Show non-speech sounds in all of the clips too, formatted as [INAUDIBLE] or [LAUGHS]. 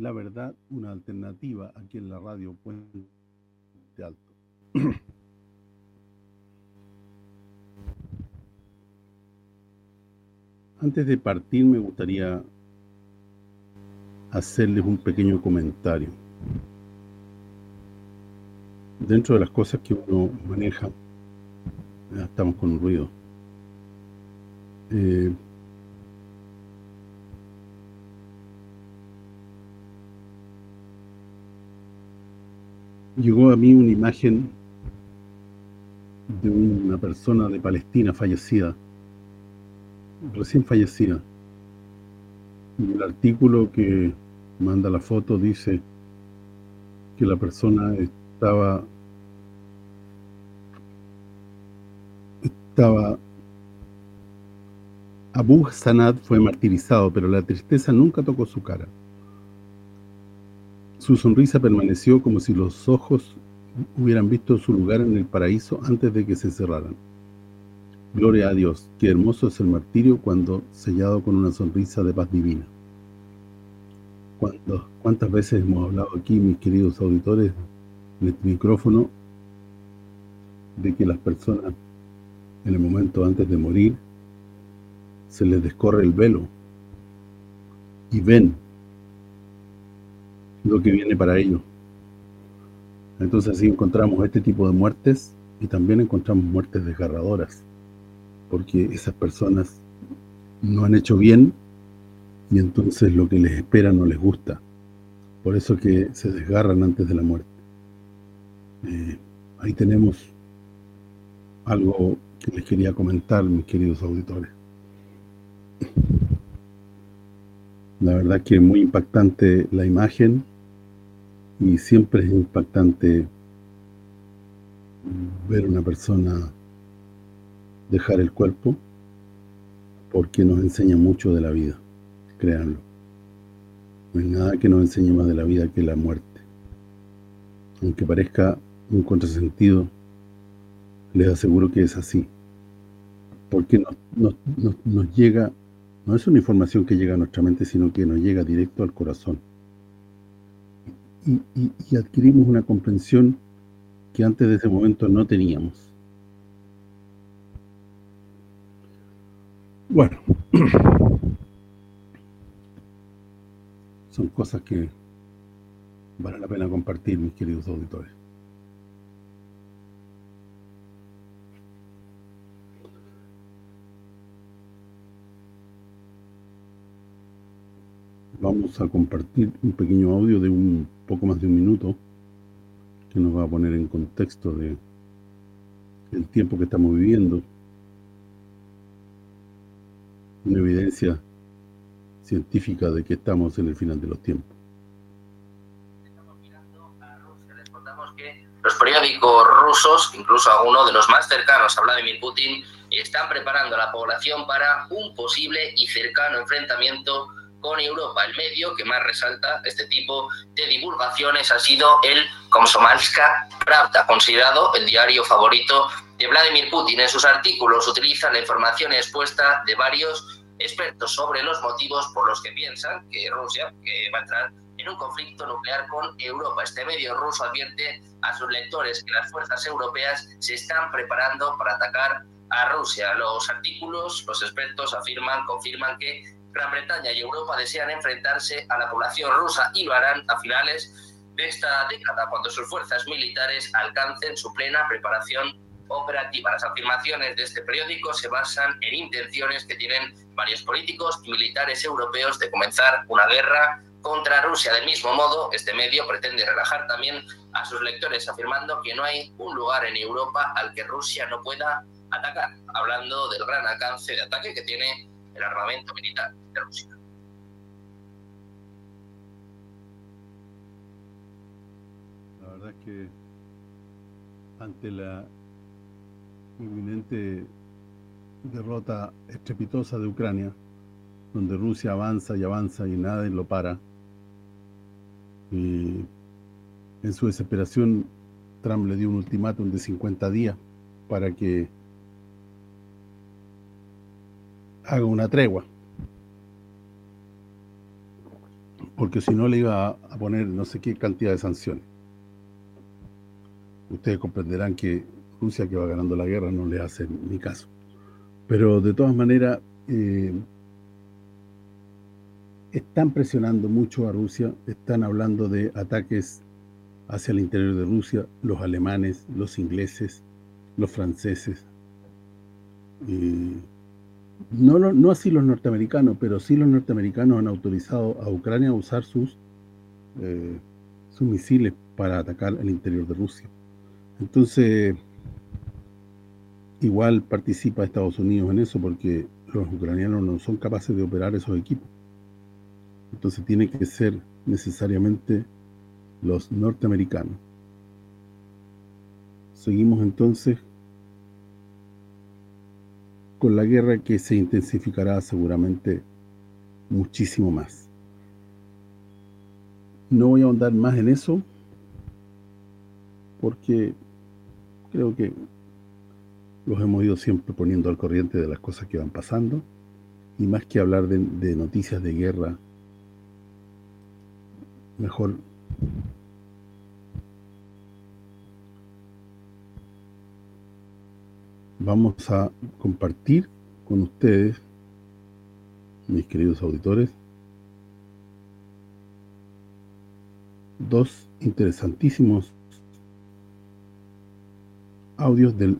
La Verdad, una alternativa aquí en la radio Puente Alto. [CLEARS THROAT] Antes de partir me gustaría hacerles un pequeño comentario. Dentro de las cosas que uno maneja, ya estamos con un ruido, eh, llegó a mí una imagen de una persona de Palestina fallecida, recién fallecida. Y el artículo que manda la foto dice que la persona estaba estaba Abu Sanad fue martirizado, pero la tristeza nunca tocó su cara. Su sonrisa permaneció como si los ojos hubieran visto su lugar en el paraíso antes de que se cerraran. Gloria a Dios, qué hermoso es el martirio cuando sellado con una sonrisa de paz divina. ¿Cuántas veces hemos hablado aquí, mis queridos auditores, en este micrófono, de que las personas, en el momento antes de morir, se les descorre el velo y ven lo que viene para ellos. Entonces así encontramos este tipo de muertes y también encontramos muertes desgarradoras, porque esas personas no han hecho bien y entonces lo que les espera no les gusta. Por eso que se desgarran antes de la muerte. Eh, ahí tenemos algo que les quería comentar, mis queridos auditores. La verdad que es muy impactante la imagen y siempre es impactante ver una persona dejar el cuerpo porque nos enseña mucho de la vida, créanlo. No hay nada que nos enseñe más de la vida que la muerte. Aunque parezca un contrasentido, les aseguro que es así. Porque nos, nos llega, no es una información que llega a nuestra mente, sino que nos llega directo al corazón y, adquirimos una comprensión que antes de ese momento no teníamos. Bueno, [CLEARS THROAT] son cosas que vale la pena compartir, mis queridos auditores. Vamos a compartir un pequeño audio de un poco más de un minuto que nos va a poner en contexto de el tiempo que estamos viviendo una evidencia científica de que estamos en el final de los tiempos. Los periódicos rusos, incluso alguno de los más cercanos a Vladimir Putin, están preparando a la población para un posible y cercano enfrentamiento con Europa. El medio que más resalta este tipo de divulgaciones ha sido el Komsomolska Pravda, considerado el diario favorito de Vladimir Putin. En sus artículos utiliza la información expuesta de varios expertos sobre los motivos por los que piensan que Rusia va a entrar en un conflicto nuclear con Europa. Este medio ruso advierte a sus lectores que las fuerzas europeas se están preparando para atacar a Rusia. Los artículos, los expertos afirman, confirman que Gran Bretaña y Europa desean enfrentarse a la población rusa y lo harán a finales de esta década, cuando sus fuerzas militares alcancen su plena preparación operativa. Las afirmaciones de este periódico se basan en intenciones que tienen varios políticos y militares europeos de comenzar una guerra contra Rusia. Del mismo modo, este medio pretende relajar también a sus lectores, afirmando que no hay un lugar en Europa al que Rusia no pueda atacar, hablando del gran alcance de ataque que tiene el armamento militar de Rusia. La verdad es que ante la inminente derrota estrepitosa de Ucrania, donde Rusia avanza y avanza y nadie lo para, en su desesperación Trump le dio un ultimátum de 50 días para que haga una tregua. porque si no le iba a poner no sé qué cantidad de sanciones. Ustedes comprenderán que Rusia que va ganando la guerra no le hace ni caso. Pero de todas maneras, eh, están presionando mucho a Rusia, están hablando de ataques hacia el interior de Rusia, los alemanes, los ingleses, los franceses. No, no así los norteamericanos, pero sí los norteamericanos han autorizado a Ucrania a usar sus, eh, sus misiles para atacar el interior de Rusia. Entonces, igual participa Estados Unidos en eso porque los ucranianos no son capaces de operar esos equipos. Entonces tiene que ser necesariamente los norteamericanos. Seguimos entonces con la guerra que se intensificará seguramente muchísimo más. No voy a ahondar más en eso porque creo que los hemos ido siempre poniendo al corriente de las cosas que van pasando y más que hablar de, de noticias de guerra mejor vamos a compartir con ustedes mis queridos auditores dos interesantísimos audios del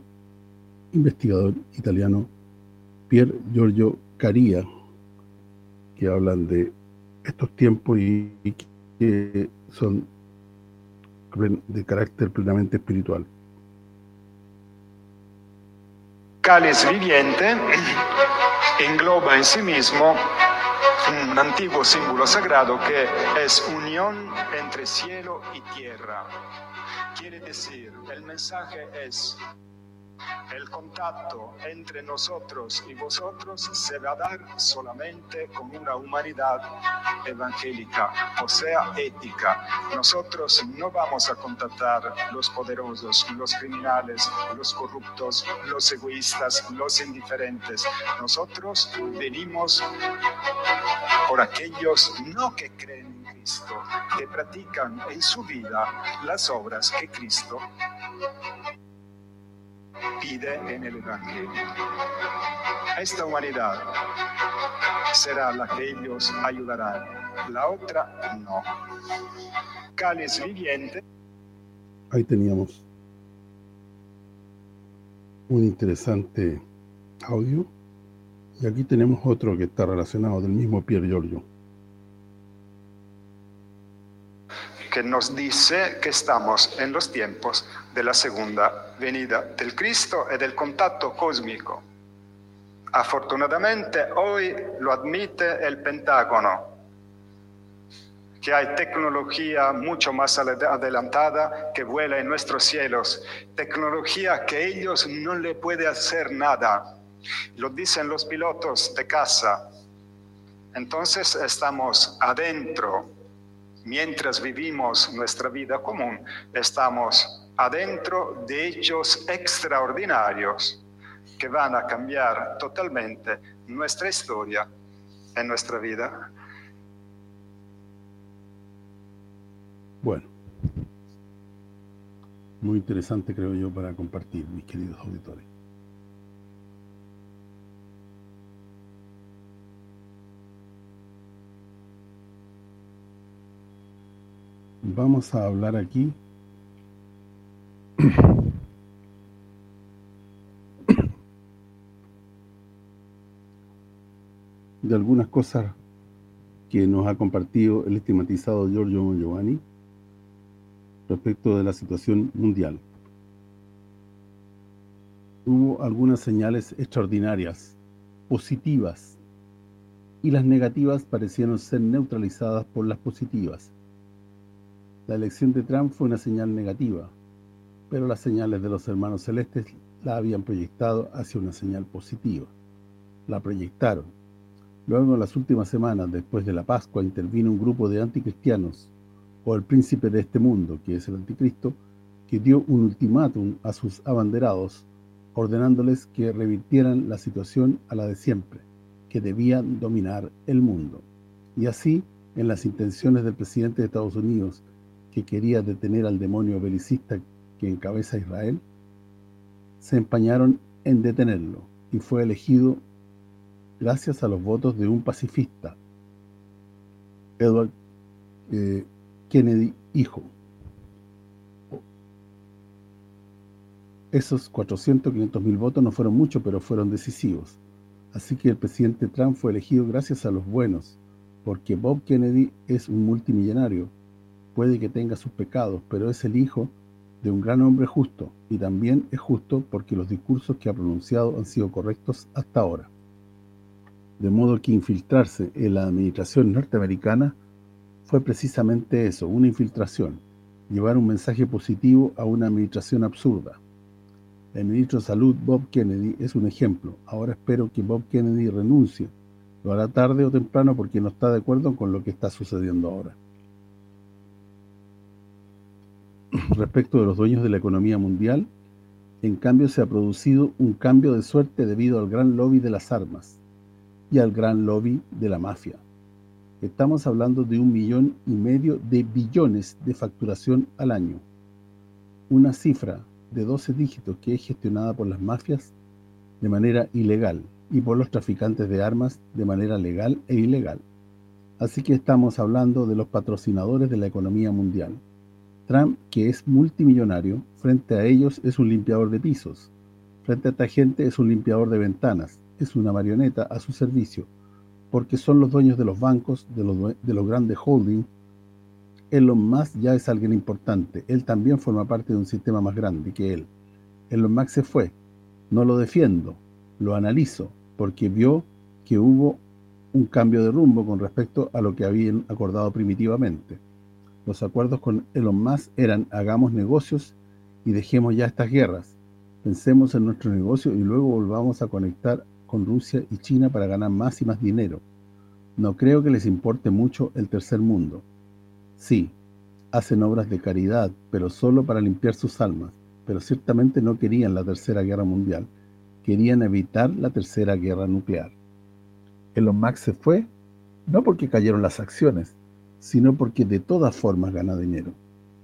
investigador italiano Pier Giorgio Caria que hablan de estos tiempos y, que son de carácter plenamente espiritual. Cáliz viviente engloba en sí mismo un antiguo símbolo sagrado que es unión entre cielo y tierra. Quiere decir, el mensaje es el contacto entre nosotros y vosotros se va a dar solamente con una humanidad evangélica, o sea, ética. Nosotros no vamos a contactar los poderosos, los criminales, los corruptos, los egoístas, los indiferentes. Nosotros venimos por aquellos no que creen en Cristo, que practican en su vida las obras que Cristo pide en el Evangelio. Esta humanidad será la que ellos ayudarán, la otra no. Cáliz viviente. Ahí teníamos un interesante audio y aquí tenemos otro que está relacionado del mismo Pier Giorgio. Que nos dice que estamos en los tiempos de la segunda venida del Cristo y del contacto cósmico. Afortunadamente hoy lo admite el Pentágono, que hay tecnología mucho más adelantada que vuela en nuestros cielos, tecnología que ellos no le pueden hacer nada. Lo dicen los pilotos de casa. Entonces estamos adentro mientras vivimos nuestra vida común, estamos adentro de hechos extraordinarios que van a cambiar totalmente nuestra historia en nuestra vida. Bueno, muy interesante creo yo para compartir, mis queridos auditores. Vamos a hablar aquí [COUGHS] de algunas cosas que nos ha compartido el estigmatizado Giorgio Giovanni respecto de la situación mundial. Hubo algunas señales extraordinarias, positivas, y las negativas parecieron ser neutralizadas por las positivas. La elección de Trump fue una señal negativa, pero las señales de los hermanos celestes la habían proyectado hacia una señal positiva. La proyectaron. Luego, en las últimas semanas, después de la Pascua, intervino un grupo de anticristianos, o el príncipe de este mundo, que es el anticristo, que dio un ultimátum a sus abanderados, ordenándoles que revirtieran la situación a la de siempre, que debían dominar el mundo. Y así en las intenciones del presidente de Estados Unidos que quería detener al demonio belicista que encabeza Israel, se empañaron en detenerlo y fue elegido gracias a los votos de un pacifista, Edward eh, Kennedy hijo. Esos 400, 500 mil votos no fueron muchos, pero fueron decisivos. Así que el presidente Trump fue elegido gracias a los buenos, porque Bob Kennedy es un multimillonario. Puede que tenga sus pecados, pero es el hijo de un gran hombre justo, y también es justo porque los discursos que ha pronunciado han sido correctos hasta ahora. De modo que infiltrarse en la administración norteamericana fue precisamente eso, una infiltración, llevar un mensaje positivo a una administración absurda. El ministro de Salud, Bob Kennedy, es un ejemplo. Ahora espero que Bob Kennedy renuncie. Lo hará tarde o temprano porque no está de acuerdo con lo que está sucediendo ahora. Respecto de los dueños de la economía mundial, en cambio se ha producido un cambio de suerte debido al gran lobby de las armas y al gran lobby de la mafia. Estamos hablando de un millón y medio de billones de facturación al año. Una cifra de 12 dígitos que es gestionada por las mafias de manera ilegal y por los traficantes de armas de manera legal e ilegal. Así que estamos hablando de los patrocinadores de la economía mundial. Trump, que es multimillonario, frente a ellos es un limpiador de pisos. Frente a esta gente es un limpiador de ventanas. Es una marioneta a su servicio, porque son los dueños de los bancos, de los, de los grandes holdings, Elon Musk ya es alguien importante. Él también forma parte de un sistema más grande que él. Elon Musk se fue. No lo defiendo, lo analizo, porque vio que hubo un cambio de rumbo con respecto a lo que habían acordado primitivamente. Los acuerdos con Elon Musk eran hagamos negocios y dejemos ya estas guerras. Pensemos en nuestro negocio y luego volvamos a conectar con Rusia y China para ganar más y más dinero. No creo que les importe mucho el tercer mundo. Sí, hacen obras de caridad, pero solo para limpiar sus almas. Pero ciertamente no querían la Tercera Guerra Mundial. Querían evitar la Tercera Guerra Nuclear. Elon Musk se fue, no porque cayeron las acciones, sino porque de todas formas gana dinero.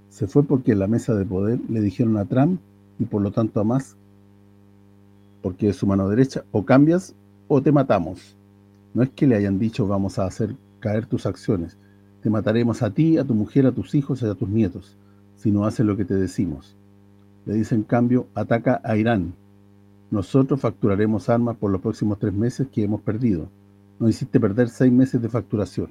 Se fue porque en la mesa de poder le dijeron a Trump, y por lo tanto a Musk, porque es su mano derecha, o cambias o te matamos. No es que le hayan dicho vamos a hacer caer tus acciones, te mataremos a ti, a tu mujer, a tus hijos y a tus nietos, si no haces lo que te decimos. Le dice en cambio, ataca a Irán. Nosotros facturaremos armas por los próximos tres meses que hemos perdido. Nos hiciste perder seis meses de facturación.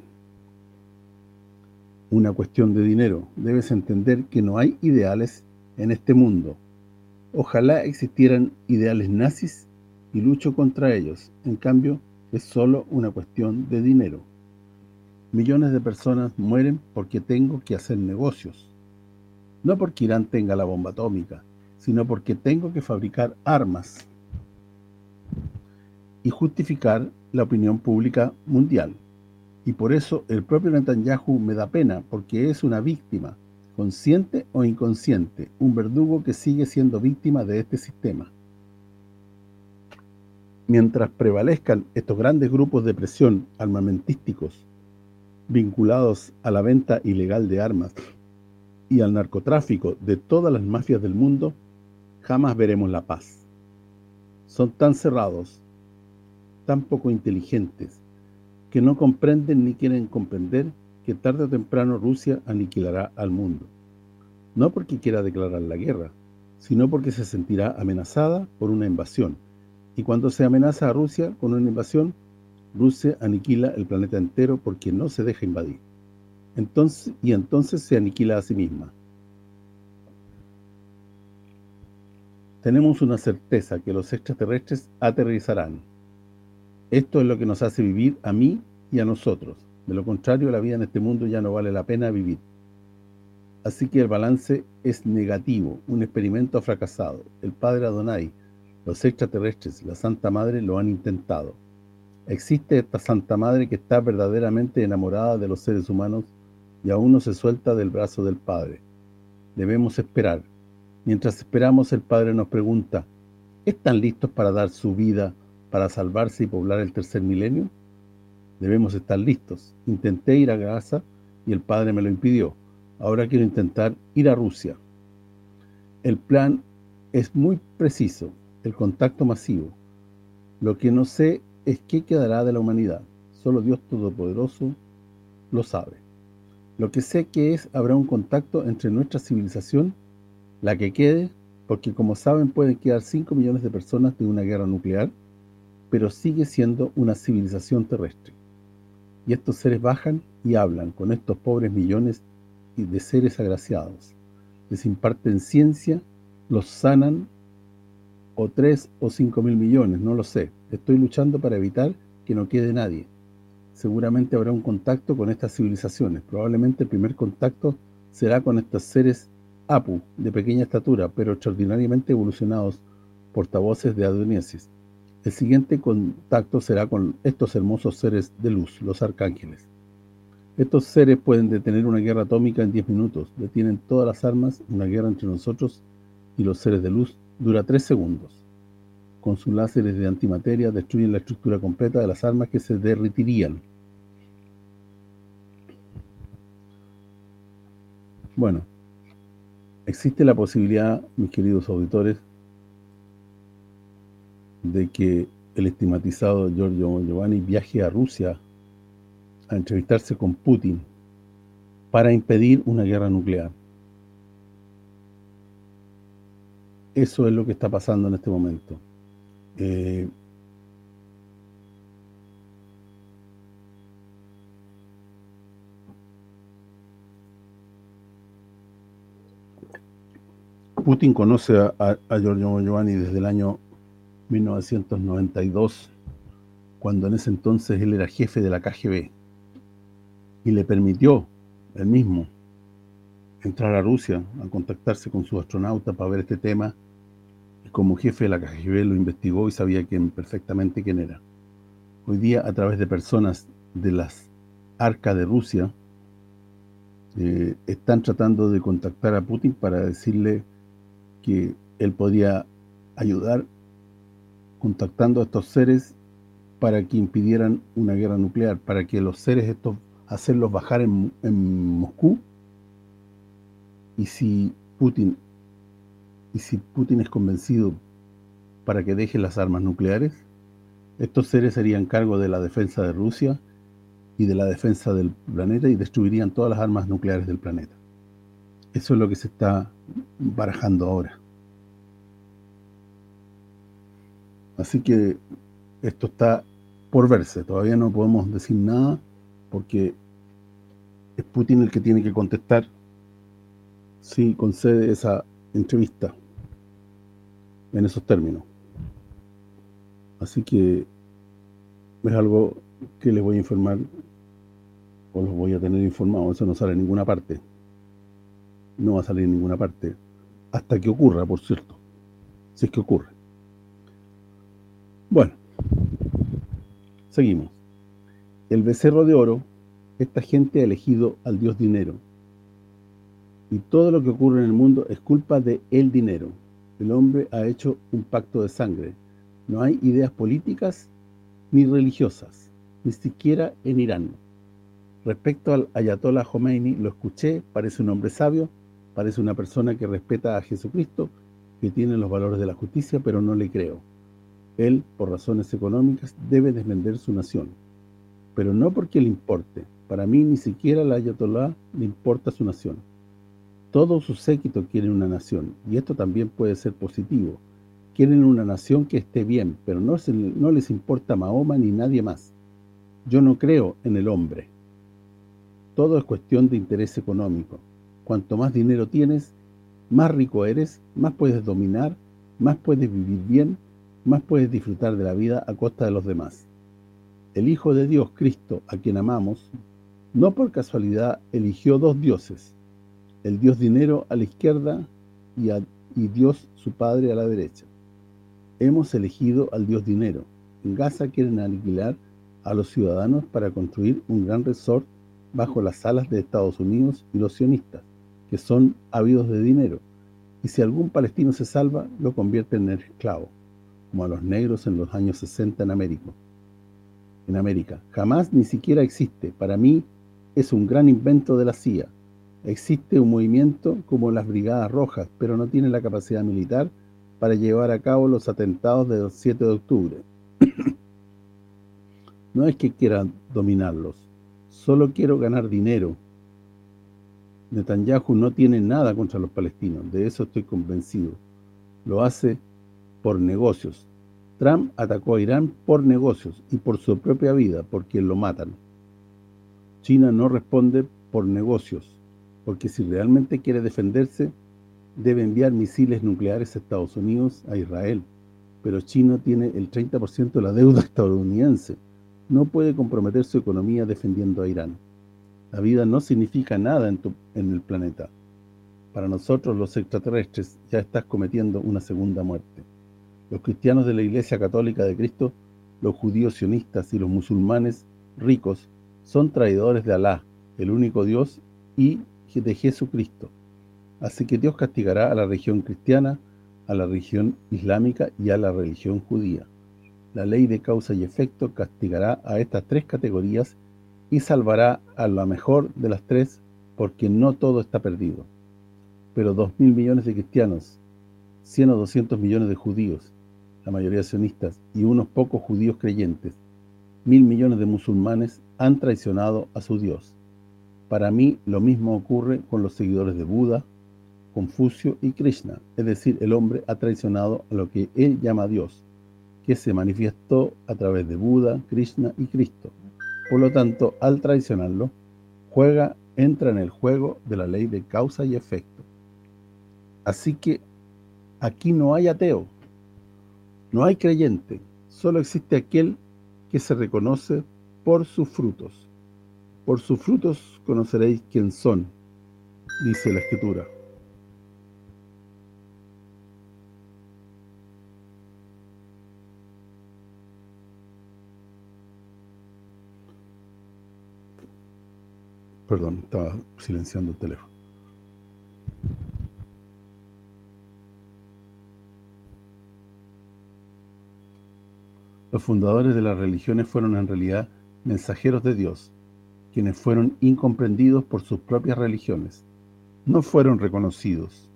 Una cuestión de dinero. Debes entender que no hay ideales en este mundo. Ojalá existieran ideales nazis y lucho contra ellos. En cambio, es solo una cuestión de dinero. Millones de personas mueren porque tengo que hacer negocios. No porque Irán tenga la bomba atómica, sino porque tengo que fabricar armas y justificar la opinión pública mundial. Y por eso el propio Netanyahu me da pena, porque es una víctima, consciente o inconsciente, un verdugo que sigue siendo víctima de este sistema. Mientras prevalezcan estos grandes grupos de presión armamentísticos vinculados a la venta ilegal de armas y al narcotráfico de todas las mafias del mundo, jamás veremos la paz. Son tan cerrados, tan poco inteligentes, que no comprenden ni quieren comprender que tarde o temprano Rusia aniquilará al mundo. No porque quiera declarar la guerra, sino porque se sentirá amenazada por una invasión. Y cuando se amenaza a Rusia con una invasión, Rusia aniquila el planeta entero porque no se deja invadir. Entonces Y entonces se aniquila a sí misma. Tenemos una certeza que los extraterrestres aterrizarán. Esto es lo que nos hace vivir a mí y a nosotros. De lo contrario, la vida en este mundo ya no vale la pena vivir. Así que el balance es negativo, un experimento fracasado. El Padre Adonai, los extraterrestres, la Santa Madre lo han intentado. Existe esta Santa Madre que está verdaderamente enamorada de los seres humanos y aún no se suelta del brazo del Padre. Debemos esperar. Mientras esperamos, el Padre nos pregunta, ¿están listos para dar su vida para salvarse y poblar el tercer milenio? Debemos estar listos. Intenté ir a Gaza y el padre me lo impidió. Ahora quiero intentar ir a Rusia. El plan es muy preciso, el contacto masivo. Lo que no sé es qué quedará de la humanidad. Solo Dios Todopoderoso lo sabe. Lo que sé que es, habrá un contacto entre nuestra civilización, la que quede, porque como saben pueden quedar 5 millones de personas de una guerra nuclear, pero sigue siendo una civilización terrestre. Y estos seres bajan y hablan con estos pobres millones de seres agraciados. Les imparten ciencia, los sanan, o 3 o 5 mil millones, no lo sé. Estoy luchando para evitar que no quede nadie. Seguramente habrá un contacto con estas civilizaciones. Probablemente el primer contacto será con estos seres Apu, de pequeña estatura, pero extraordinariamente evolucionados, portavoces de Adoniasis. El siguiente contacto será con estos hermosos seres de luz, los arcángeles. Estos seres pueden detener una guerra atómica en 10 minutos, detienen todas las armas, una guerra entre nosotros y los seres de luz dura 3 segundos. Con sus láseres de antimateria destruyen la estructura completa de las armas que se derritirían. Bueno, existe la posibilidad, mis queridos auditores, de que el estigmatizado Giorgio Giovanni viaje a Rusia a entrevistarse con Putin para impedir una guerra nuclear. Eso es lo que está pasando en este momento. Eh, Putin conoce a, Giorgio Giovanni desde el año 1992, cuando en ese entonces él era jefe de la KGB, y le permitió, él mismo, entrar a Rusia, a contactarse con su astronauta para ver este tema, y como jefe de la KGB lo investigó y sabía quién, perfectamente quién era. Hoy día, a través de personas de las arcas de Rusia, eh, están tratando de contactar a Putin para decirle que él podía ayudar contactando a estos seres para que impidieran una guerra nuclear, para que los seres estos hacerlos bajar en, Moscú y si Putin y si Putin es convencido para que deje las armas nucleares, estos seres serían cargo de la defensa de Rusia y de la defensa del planeta y destruirían todas las armas nucleares del planeta. Eso es lo que se está barajando ahora. Así que esto está por verse, todavía no podemos decir nada porque es Putin el que tiene que contestar si concede esa entrevista en esos términos. Así que es algo que les voy a informar o los voy a tener informados, eso no sale en ninguna parte. No va a salir en ninguna parte hasta que ocurra, por cierto. Si es que ocurre. Bueno, seguimos. El becerro de oro, esta gente ha elegido al dios dinero. Y todo lo que ocurre en el mundo es culpa de el dinero. El hombre ha hecho un pacto de sangre. No hay ideas políticas ni religiosas, ni siquiera en Irán. Respecto al Ayatollah Khomeini, lo escuché, parece un hombre sabio, parece una persona que respeta a Jesucristo, que tiene los valores de la justicia, pero no le creo. Él, por razones económicas, debe desvender su nación. Pero no porque le importe. Para mí ni siquiera al Ayatollah le importa su nación. Todos sus séquitos quieren una nación, y esto también puede ser positivo. Quieren una nación que esté bien, pero no, no les importa Mahoma ni nadie más. Yo no creo en el hombre. Todo es cuestión de interés económico. Cuanto más dinero tienes, más rico eres, más puedes dominar, más puedes vivir bien, más puedes disfrutar de la vida a costa de los demás. El Hijo de Dios, Cristo, a quien amamos, no por casualidad eligió dos dioses, el Dios dinero a la izquierda y, Dios su Padre a la derecha. Hemos elegido al Dios dinero. En Gaza quieren alquilar a los ciudadanos para construir un gran resort bajo las alas de Estados Unidos y los sionistas, que son ávidos de dinero, y si algún palestino se salva, lo convierten en esclavo como a los negros en los años 60 en América. en América. Jamás ni siquiera existe. Para mí es un gran invento de la CIA. Existe un movimiento como las Brigadas Rojas, pero no tiene la capacidad militar para llevar a cabo los atentados del 7 de octubre. [COUGHS] no es que quiera dominarlos, solo quiero ganar dinero. Netanyahu no tiene nada contra los palestinos, de eso estoy convencido. Lo hace por negocios. Trump atacó a Irán por negocios y por su propia vida, porque lo matan. China no responde por negocios, porque si realmente quiere defenderse, debe enviar misiles nucleares a Estados Unidos, a Israel. Pero China tiene el 30% de la deuda [LAUGHS] estadounidense. No puede comprometer su economía defendiendo a Irán. La vida no significa nada en, en el planeta. Para nosotros, los extraterrestres, ya estás cometiendo una segunda muerte. Los cristianos de la Iglesia Católica de Cristo, los judíos sionistas y los musulmanes ricos son traidores de Alá, el único Dios, y de Jesucristo. Así que Dios castigará a la religión cristiana, a la religión islámica y a la religión judía. La ley de causa y efecto castigará a estas tres categorías y salvará a la mejor de las tres, porque no todo está perdido. Pero dos mil millones de cristianos, 100 o 200 millones de judíos, la mayoría sionistas, y unos pocos judíos creyentes, mil millones de musulmanes han traicionado a su Dios. Para mí, lo mismo ocurre con los seguidores de Buda, Confucio y Krishna, es decir, el hombre ha traicionado a lo que él llama Dios, que se manifestó a través de Buda, Krishna y Cristo. Por lo tanto, al traicionarlo, juega, entra en el juego de la ley de causa y efecto. Así que aquí no hay ateo, no hay creyente, solo existe aquel que se reconoce por sus frutos. Por sus frutos conoceréis quién son, dice la Escritura. Perdón, estaba silenciando el teléfono. Los fundadores de las religiones fueron en realidad mensajeros de Dios, quienes fueron incomprendidos por sus propias religiones. No fueron reconocidos.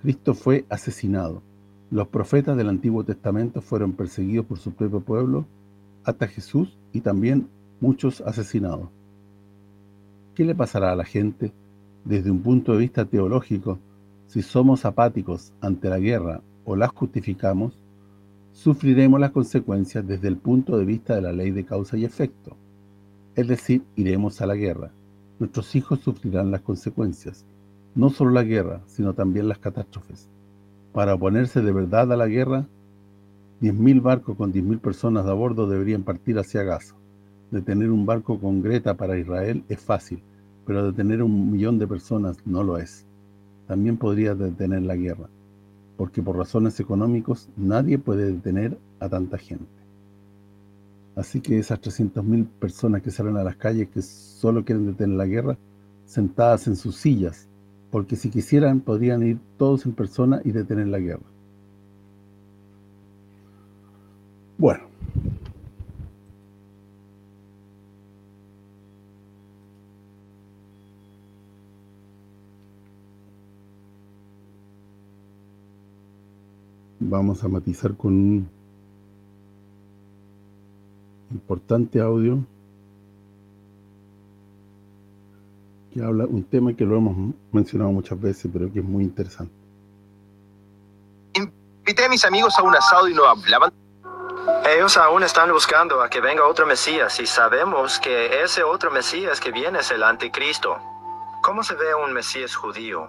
Cristo fue asesinado. Los profetas del Antiguo Testamento fueron perseguidos por su propio pueblo, hasta Jesús y también muchos asesinados. ¿Qué le pasará a la gente desde un punto de vista teológico si somos apáticos ante la guerra o la justificamos? Sufriremos las consecuencias desde el punto de vista de la ley de causa y efecto. Es decir, iremos a la guerra. Nuestros hijos sufrirán las consecuencias. No solo la guerra, sino también las catástrofes. Para oponerse de verdad a la guerra, 10.000 barcos con 10.000 personas a bordo deberían partir hacia Gaza. Detener un barco con Greta para Israel es fácil, pero detener un millón de personas no lo es. También podría detener la guerra, porque por razones económicas nadie puede detener a tanta gente. Así que esas 300.000 personas que salen a las calles que solo quieren detener la guerra, sentadas en sus sillas, porque si quisieran podrían ir todos en persona y detener la guerra. Bueno, vamos a matizar con un importante audio que habla un tema que lo hemos mencionado muchas veces, pero que es muy interesante. Invité a mis amigos a un asado y no hablaban. Ellos aún están buscando a que venga otro Mesías y sabemos que ese otro Mesías que viene es el anticristo. ¿Cómo se ve un Mesías judío?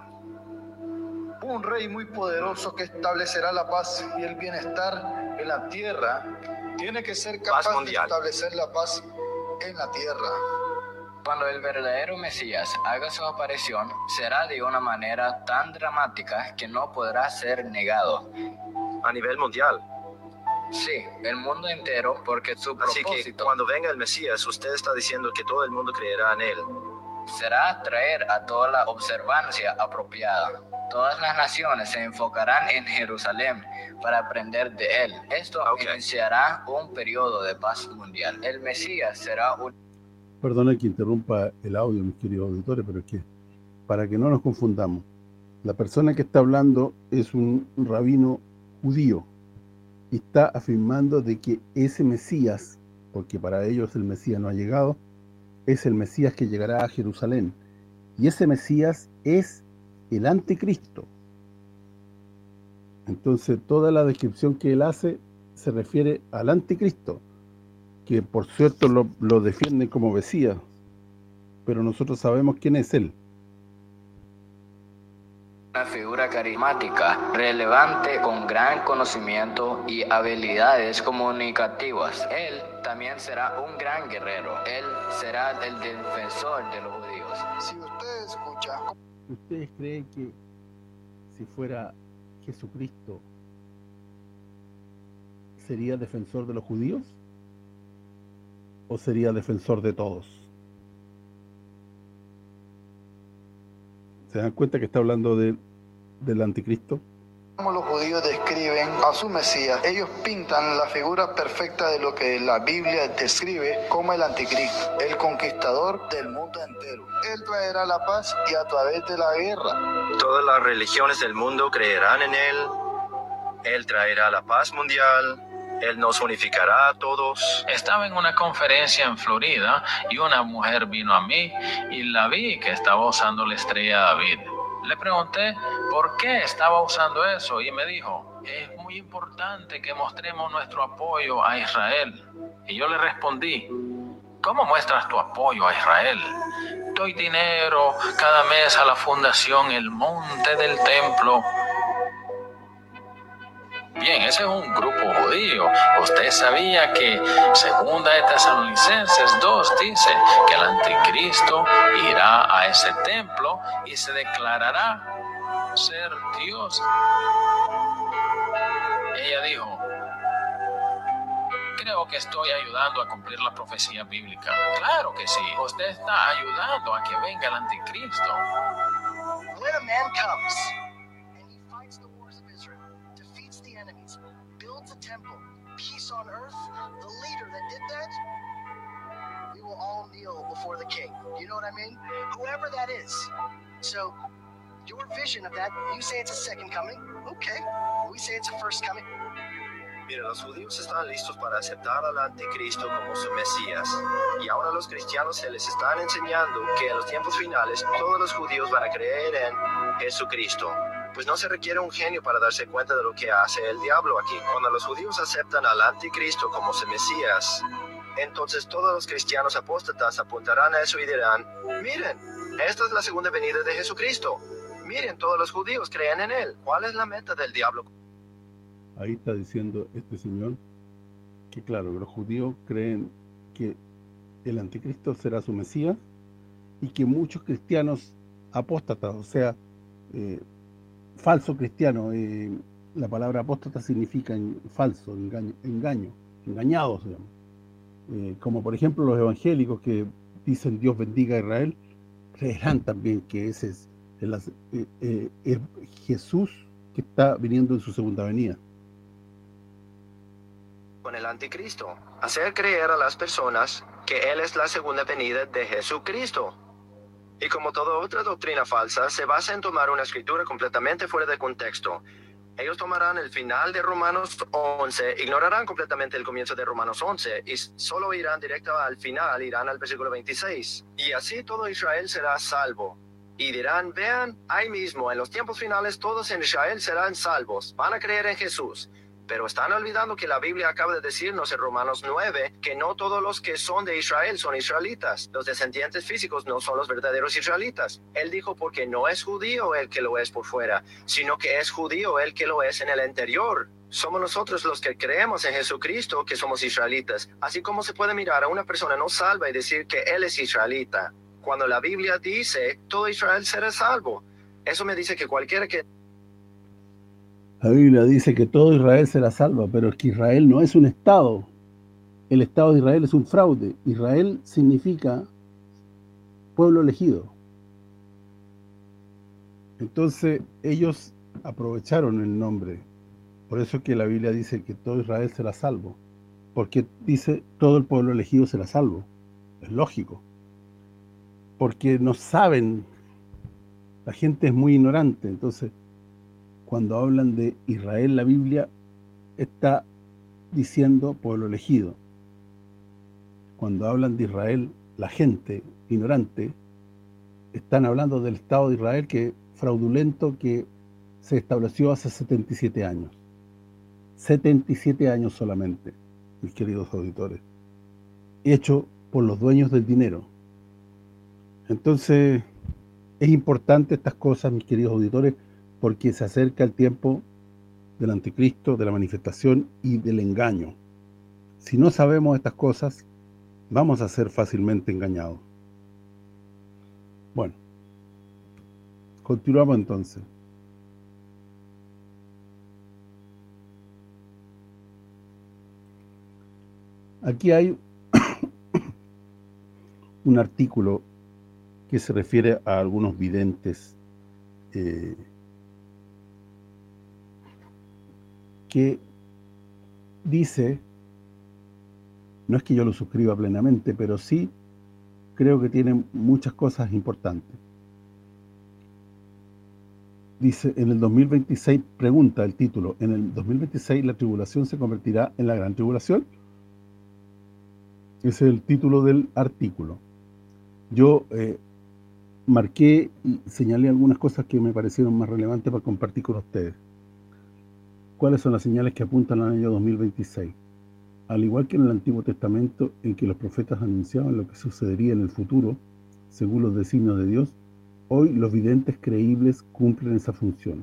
Un rey muy poderoso que establecerá la paz y el bienestar en la tierra, tiene que ser capaz de establecer la paz en la tierra. Cuando el verdadero Mesías haga su aparición, será de una manera tan dramática que no podrá ser negado. A nivel mundial. Sí, el mundo entero, porque su propósito... Así que cuando venga el Mesías, usted está diciendo que todo el mundo creerá en él. Será traer a toda la observancia apropiada. Todas las naciones se enfocarán en Jerusalén para aprender de él. Esto iniciará un periodo de paz mundial. El Mesías será un... Perdona que interrumpa el audio, mis queridos auditores, pero es que para que no nos confundamos, la persona que está hablando es un rabino judío y está afirmando de que ese Mesías, porque para ellos el Mesías no ha llegado, es el Mesías que llegará a Jerusalén. Y ese Mesías es el anticristo. Entonces, toda la descripción que él hace se refiere al anticristo, que por cierto lo, lo defiende como Mesías, pero nosotros sabemos quién es él. Una figura carismática, relevante, con gran conocimiento y habilidades comunicativas. Él también será un gran guerrero. Él será el defensor de los judíos. Si usted escucha... ¿Ustedes creen que si fuera Jesucristo sería defensor de los judíos? ¿O sería defensor de todos? ¿Se dan cuenta que está hablando de, del anticristo? Como los judíos describen a su Mesías, ellos pintan la figura perfecta de lo que la Biblia describe como el anticristo, el conquistador del mundo entero. Él traerá la paz y a través de la guerra. Todas las religiones del mundo creerán en él. Él traerá la paz mundial. Él nos unificará a todos. Estaba en una conferencia en Florida y una mujer vino a mí y la vi que estaba usando la estrella David. Le pregunté por qué estaba usando eso y me dijo, es muy importante que mostremos nuestro apoyo a Israel. Y yo le respondí, ¿cómo muestras tu apoyo a Israel? Doy dinero cada mes a la fundación El Monte del Templo Bien, ese es un grupo judío. Usted sabía que segunda de Tesalonicenses 2 dice que el anticristo irá a ese templo y se declarará ser Dios. Ella dijo, creo que estoy ayudando a cumplir la profecía bíblica. Claro que sí, usted está ayudando a que venga el anticristo. When a man comes, peace on earth, the leader that did that, we will all kneel before the king. You know what I mean? Whoever that is. So, your vision of that, you say it's a second coming. Okay. We say it's a first coming. Mira, los judíos están listos para aceptar al anticristo como su Mesías. Y ahora los cristianos se les están enseñando que en los tiempos finales todos los judíos van a creer en Jesucristo pues no se requiere un genio para darse cuenta de lo que hace el diablo aquí. Cuando los judíos aceptan al anticristo como su Mesías, entonces todos los cristianos apóstatas apuntarán a eso y dirán, miren, esta es la segunda venida de Jesucristo. Miren, todos los judíos creen en él. ¿Cuál es la meta del diablo? Ahí está diciendo este señor que claro, los judíos creen que el anticristo será su Mesías y que muchos cristianos apóstatas, o sea, eh, falso cristiano. Eh, la palabra apóstata significa falso, engaño, engañados, eh, como por ejemplo los evangélicos que dicen Dios bendiga a Israel, creerán también que ese es eh, Jesús que está viniendo en su segunda venida. Con el anticristo, hacer creer a las personas que Él es la segunda venida de Jesucristo. Y como toda otra doctrina falsa, se basa en tomar una escritura completamente fuera de contexto. Ellos tomarán el final de Romanos 11, ignorarán completamente el comienzo de Romanos 11 y solo irán directo al final, irán al versículo 26. Y así todo Israel será salvo. Y dirán, vean, ahí mismo, en los tiempos finales todos en Israel serán salvos, van a creer en Jesús. Pero están olvidando que la Biblia acaba de decirnos en Romanos 9 que no todos los que son de Israel son israelitas. Los descendientes físicos no son los verdaderos israelitas. Él dijo porque no es judío el que lo es por fuera, sino que es judío el que lo es en el interior. Somos nosotros los que creemos en Jesucristo que somos israelitas. Así como se puede mirar a una persona no salva y decir que él es israelita. Cuando la Biblia dice, todo Israel será salvo. Eso me dice que cualquiera que la Biblia dice que todo Israel será salva, pero es que Israel no es un Estado. El Estado de Israel es un fraude. Israel significa pueblo elegido. Entonces, ellos aprovecharon el nombre. Por eso que la Biblia dice que todo Israel será salvo. Porque dice, todo el pueblo elegido será salvo. Es lógico. Porque no saben, la gente es muy ignorante. Entonces, cuando hablan de Israel, la Biblia está diciendo pueblo elegido. Cuando hablan de Israel, la gente ignorante, están hablando del Estado de Israel que fraudulento que se estableció hace 77 años. 77 años solamente, mis queridos auditores. Hecho por los dueños del dinero. Entonces, es importante estas cosas, mis queridos auditores, porque se acerca el tiempo del anticristo, de la manifestación y del engaño. Si no sabemos estas cosas, vamos a ser fácilmente engañados. Bueno, continuamos entonces. Aquí hay [COUGHS] un artículo que se refiere a algunos videntes eh, que dice, no es que yo lo suscriba plenamente, pero sí creo que tiene muchas cosas importantes. Dice, en el 2026, pregunta el título, ¿en el 2026 la tribulación se convertirá en la gran tribulación? Ese es el título del artículo. Yo eh, marqué y señalé algunas cosas que me parecieron más relevantes para compartir con ustedes. ¿Cuáles son las señales que apuntan al año 2026? Al igual que en el Antiguo Testamento, en que los profetas anunciaban lo que sucedería en el futuro, según los designios de Dios, hoy los videntes creíbles cumplen esa función.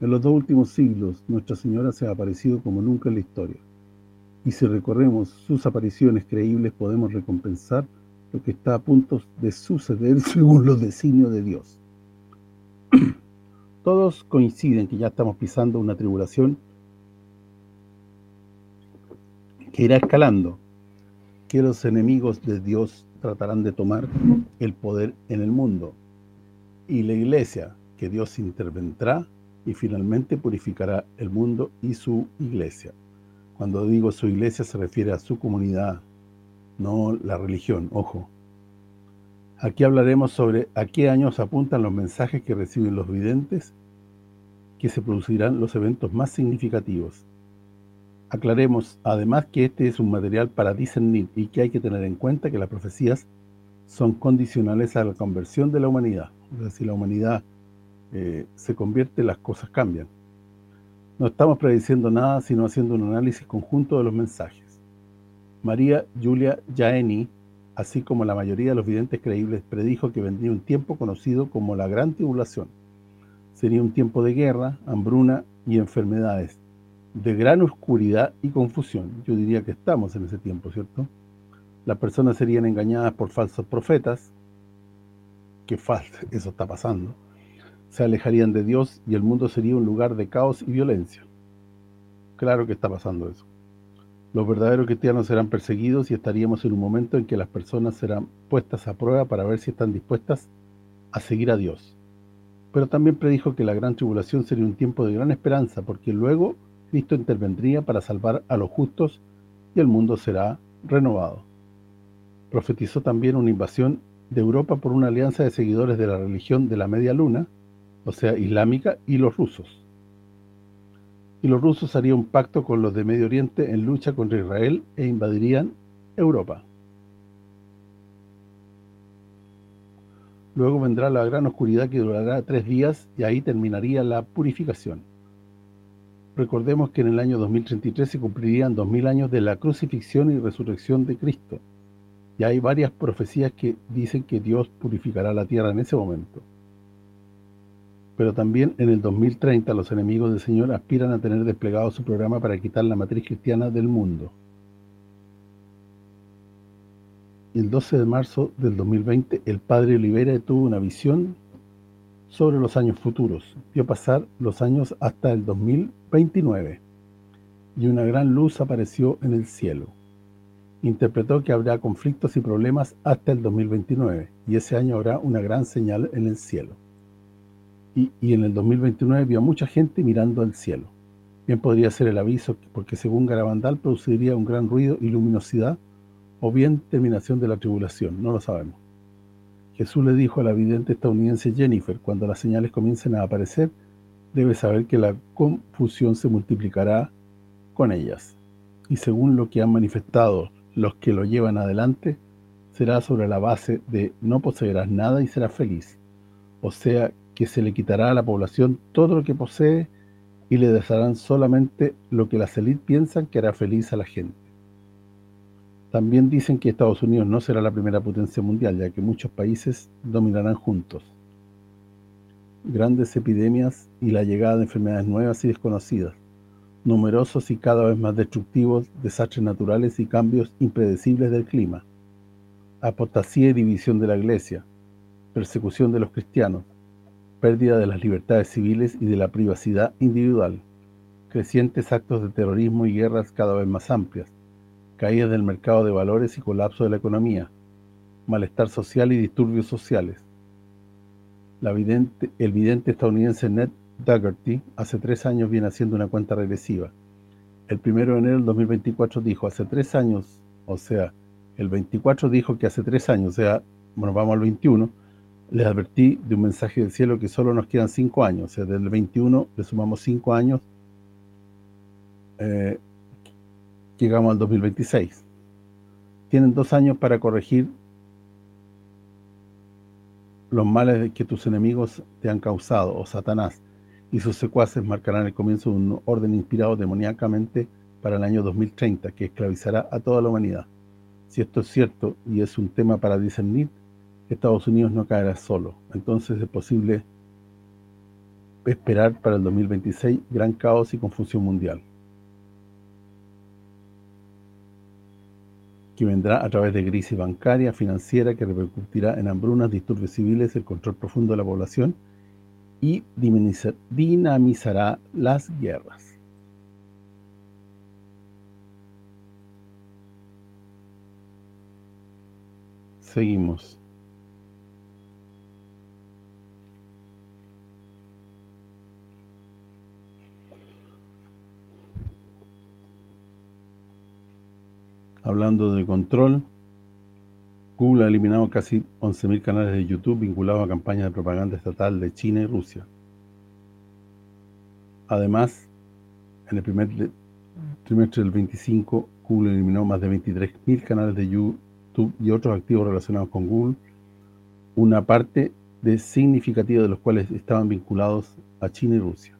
En los dos últimos siglos, Nuestra Señora se ha aparecido como nunca en la historia. Y si recorremos sus apariciones creíbles, podemos recompensar lo que está a punto de suceder [LAUGHS] según los designios de Dios. Todos coinciden que ya estamos pisando una tribulación que irá escalando, que los enemigos de Dios tratarán de tomar el poder en el mundo, y la iglesia, que Dios intervendrá y finalmente purificará el mundo y su iglesia. Cuando digo su iglesia se refiere a su comunidad, no la religión, ojo. Aquí hablaremos sobre a qué años apuntan los mensajes que reciben los videntes que se producirán los eventos más significativos. Aclaremos además que este es un material para discernir y que hay que tener en cuenta que las profecías son condicionales a la conversión de la humanidad. Si la humanidad eh, se convierte, las cosas cambian. No estamos prediciendo nada, sino haciendo un análisis conjunto de los mensajes. María Julia Jaeni, así como la mayoría de los videntes creíbles, predijo que vendría un tiempo conocido como la Gran Tribulación sería un tiempo de guerra, hambruna y enfermedades, de gran oscuridad y confusión. Yo diría que estamos en ese tiempo, ¿cierto? Las personas serían engañadas por falsos profetas, que falta, [LAUGHS] eso está pasando, se alejarían de Dios y el mundo sería un lugar de caos y violencia. Claro que está pasando eso. Los verdaderos cristianos serán perseguidos y estaríamos en un momento en que las personas serán puestas a prueba para ver si están dispuestas a seguir a Dios pero también predijo que la gran tribulación sería un tiempo de gran esperanza, porque luego Cristo intervendría para salvar a los justos y el mundo será renovado. Profetizó también una invasión de Europa por una alianza de seguidores de la religión de la media luna, o sea, islámica, y los rusos. Y los rusos harían un pacto con los de Medio Oriente en lucha contra Israel e invadirían Europa. Luego vendrá la gran oscuridad que durará tres días y ahí terminaría la purificación. Recordemos que en el año 2033 se cumplirían 2000 años de la crucifixión y resurrección de Cristo. Y hay varias profecías que dicen que Dios purificará la tierra en ese momento. Pero también en el 2030 los enemigos del Señor aspiran a tener desplegado su programa para quitar la matriz cristiana del mundo. el 12 de marzo del 2020 el padre Olivera tuvo una visión sobre los años futuros. Vio pasar los años hasta el 2029 y una gran luz apareció en el cielo. Interpretó que habrá conflictos y problemas hasta el 2029 y ese año habrá una gran señal en el cielo. Y, en el 2029 vio a mucha gente mirando al cielo. Bien podría ser el aviso, porque según Garabandal produciría un gran ruido y luminosidad, o bien terminación de la tribulación, no lo sabemos. Jesús le dijo a la vidente estadounidense Jennifer, cuando las señales comiencen a aparecer, debe saber que la confusión se multiplicará con ellas. Y según lo que han manifestado los que lo llevan adelante, será sobre la base de no poseerás nada y serás feliz. O sea, que se le quitará a la población todo lo que posee y le dejarán solamente lo que las élites piensan que hará feliz a la gente. También dicen que Estados Unidos no será la primera potencia mundial, ya que muchos países dominarán juntos. Grandes epidemias y la llegada de enfermedades nuevas y desconocidas, numerosos y cada vez más destructivos desastres naturales y cambios impredecibles del clima, apostasía y división de la Iglesia, persecución de los cristianos, pérdida de las libertades civiles y de la privacidad individual, crecientes actos de terrorismo y guerras cada vez más amplias, caída del mercado de valores y colapso de la economía, malestar social y disturbios sociales. El vidente estadounidense Ned Duggerty hace tres años viene haciendo una cuenta regresiva. El primero de enero del 2024 dijo, hace tres años, o sea, el 24 dijo que hace tres años, o sea, bueno, vamos al 21, les advertí de un mensaje del cielo que solo nos quedan cinco años, o sea, del 21 le sumamos cinco años, eh, llegamos al 2026. Tienen dos años para corregir los males que tus enemigos te han causado, o Satanás, y sus secuaces marcarán el comienzo de un orden inspirado demoníacamente para el año 2030, que esclavizará a toda la humanidad. Si esto es cierto y es un tema para discernir, Estados Unidos no caerá solo. Entonces es posible esperar para el 2026 gran caos y confusión mundial. que vendrá a través de crisis bancaria, financiera, que repercutirá en hambrunas, disturbios civiles, el control profundo de la población y dinamizará las guerras. Seguimos. Hablando de control, Google ha eliminado casi 11.000 canales de YouTube vinculados a campañas de propaganda estatal de China y Rusia. Además, en el primer trimestre del 25, Google eliminó más de 23.000 canales de YouTube y otros activos relacionados con Google, una parte de significativa de los cuales estaban vinculados a China y Rusia.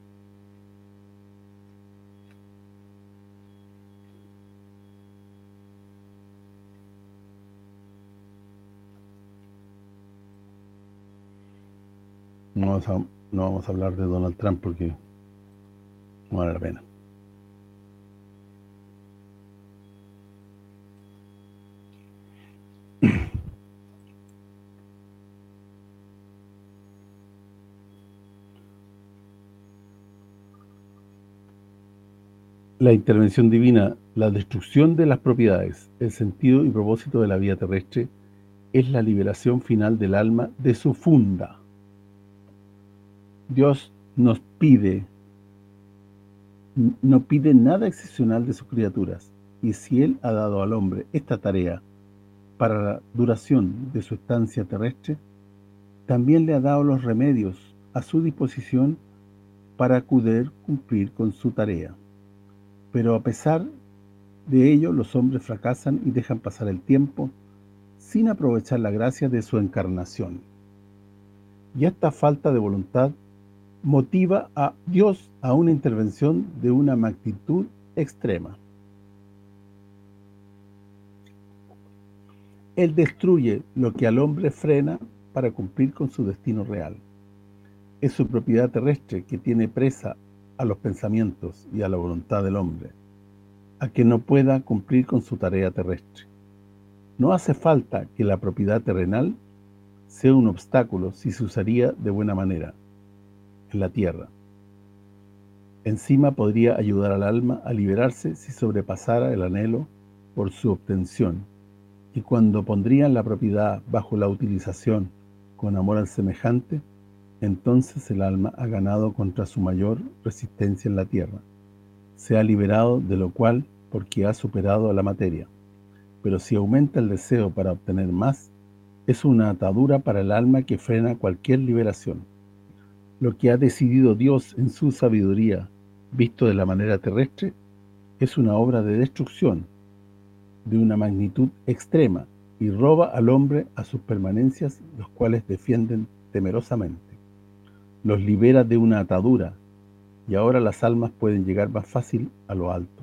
No vamos, a, hablar de Donald Trump porque no vale la pena. [CLEARS THROAT] La intervención divina, la destrucción de las propiedades, el sentido y propósito de la vida terrestre es la liberación final del alma de su funda. Dios nos pide, no pide nada excepcional de sus criaturas. Y si Él ha dado al hombre esta tarea para la duración de su estancia terrestre, también le ha dado los remedios a su disposición para acudir cumplir con su tarea. Pero a pesar de ello, los hombres fracasan y dejan pasar el tiempo sin aprovechar la gracia de su encarnación. Y esta falta de voluntad motiva a Dios a una intervención de una magnitud extrema. Él destruye lo que al hombre frena para cumplir con su destino real. Es su propiedad terrestre que tiene presa a los pensamientos y a la voluntad del hombre, a que no pueda cumplir con su tarea terrestre. No hace falta que la propiedad terrenal sea un obstáculo si se usaría de buena manera en la tierra. Encima podría ayudar al alma a liberarse si sobrepasara el anhelo por su obtención, y cuando pondrían la propiedad bajo la utilización con amor al semejante, entonces el alma ha ganado contra su mayor resistencia en la tierra. Se ha liberado de lo cual porque ha superado a la materia. Pero si aumenta el deseo para obtener más, es una atadura para el alma que frena cualquier liberación. Lo que ha decidido Dios en su sabiduría, visto de la manera terrestre, es una obra de destrucción, de una magnitud extrema, y roba al hombre a sus permanencias, los cuales defienden temerosamente. Los libera de una atadura, y ahora las almas pueden llegar más fácil a lo alto.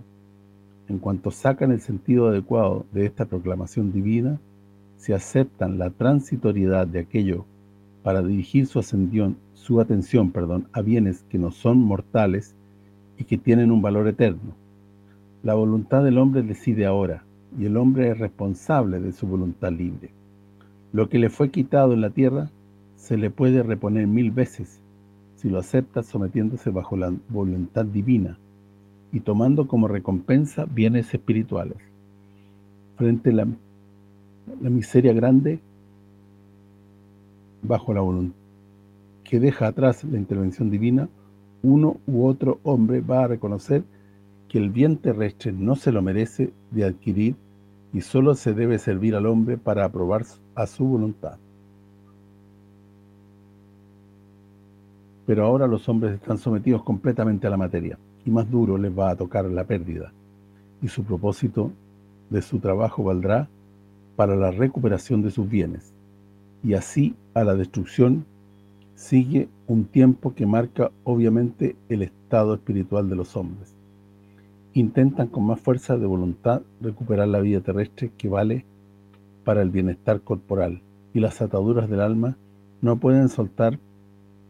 En cuanto sacan el sentido adecuado de esta proclamación divina, se aceptan la transitoriedad de aquello para dirigir su, su atención perdón, a bienes que no son mortales y que tienen un valor eterno. La voluntad del hombre decide ahora, y el hombre es responsable de su voluntad libre. Lo que le fue quitado en la tierra se le puede reponer mil veces si lo acepta sometiéndose bajo la voluntad divina y tomando como recompensa bienes espirituales. Frente a la, la miseria grande, bajo la voluntad que deja atrás la intervención divina, uno u otro hombre va a reconocer que el bien terrestre no se lo merece de adquirir y solo se debe servir al hombre para aprobar a su voluntad. Pero ahora los hombres están sometidos completamente a la materia, y más duro les va a tocar la pérdida, y su propósito de su trabajo valdrá para la recuperación de sus bienes, y así a la destrucción sigue un tiempo que marca obviamente el estado espiritual de los hombres intentan con más fuerza de voluntad recuperar la vida terrestre que vale para el bienestar corporal y las ataduras del alma no pueden soltar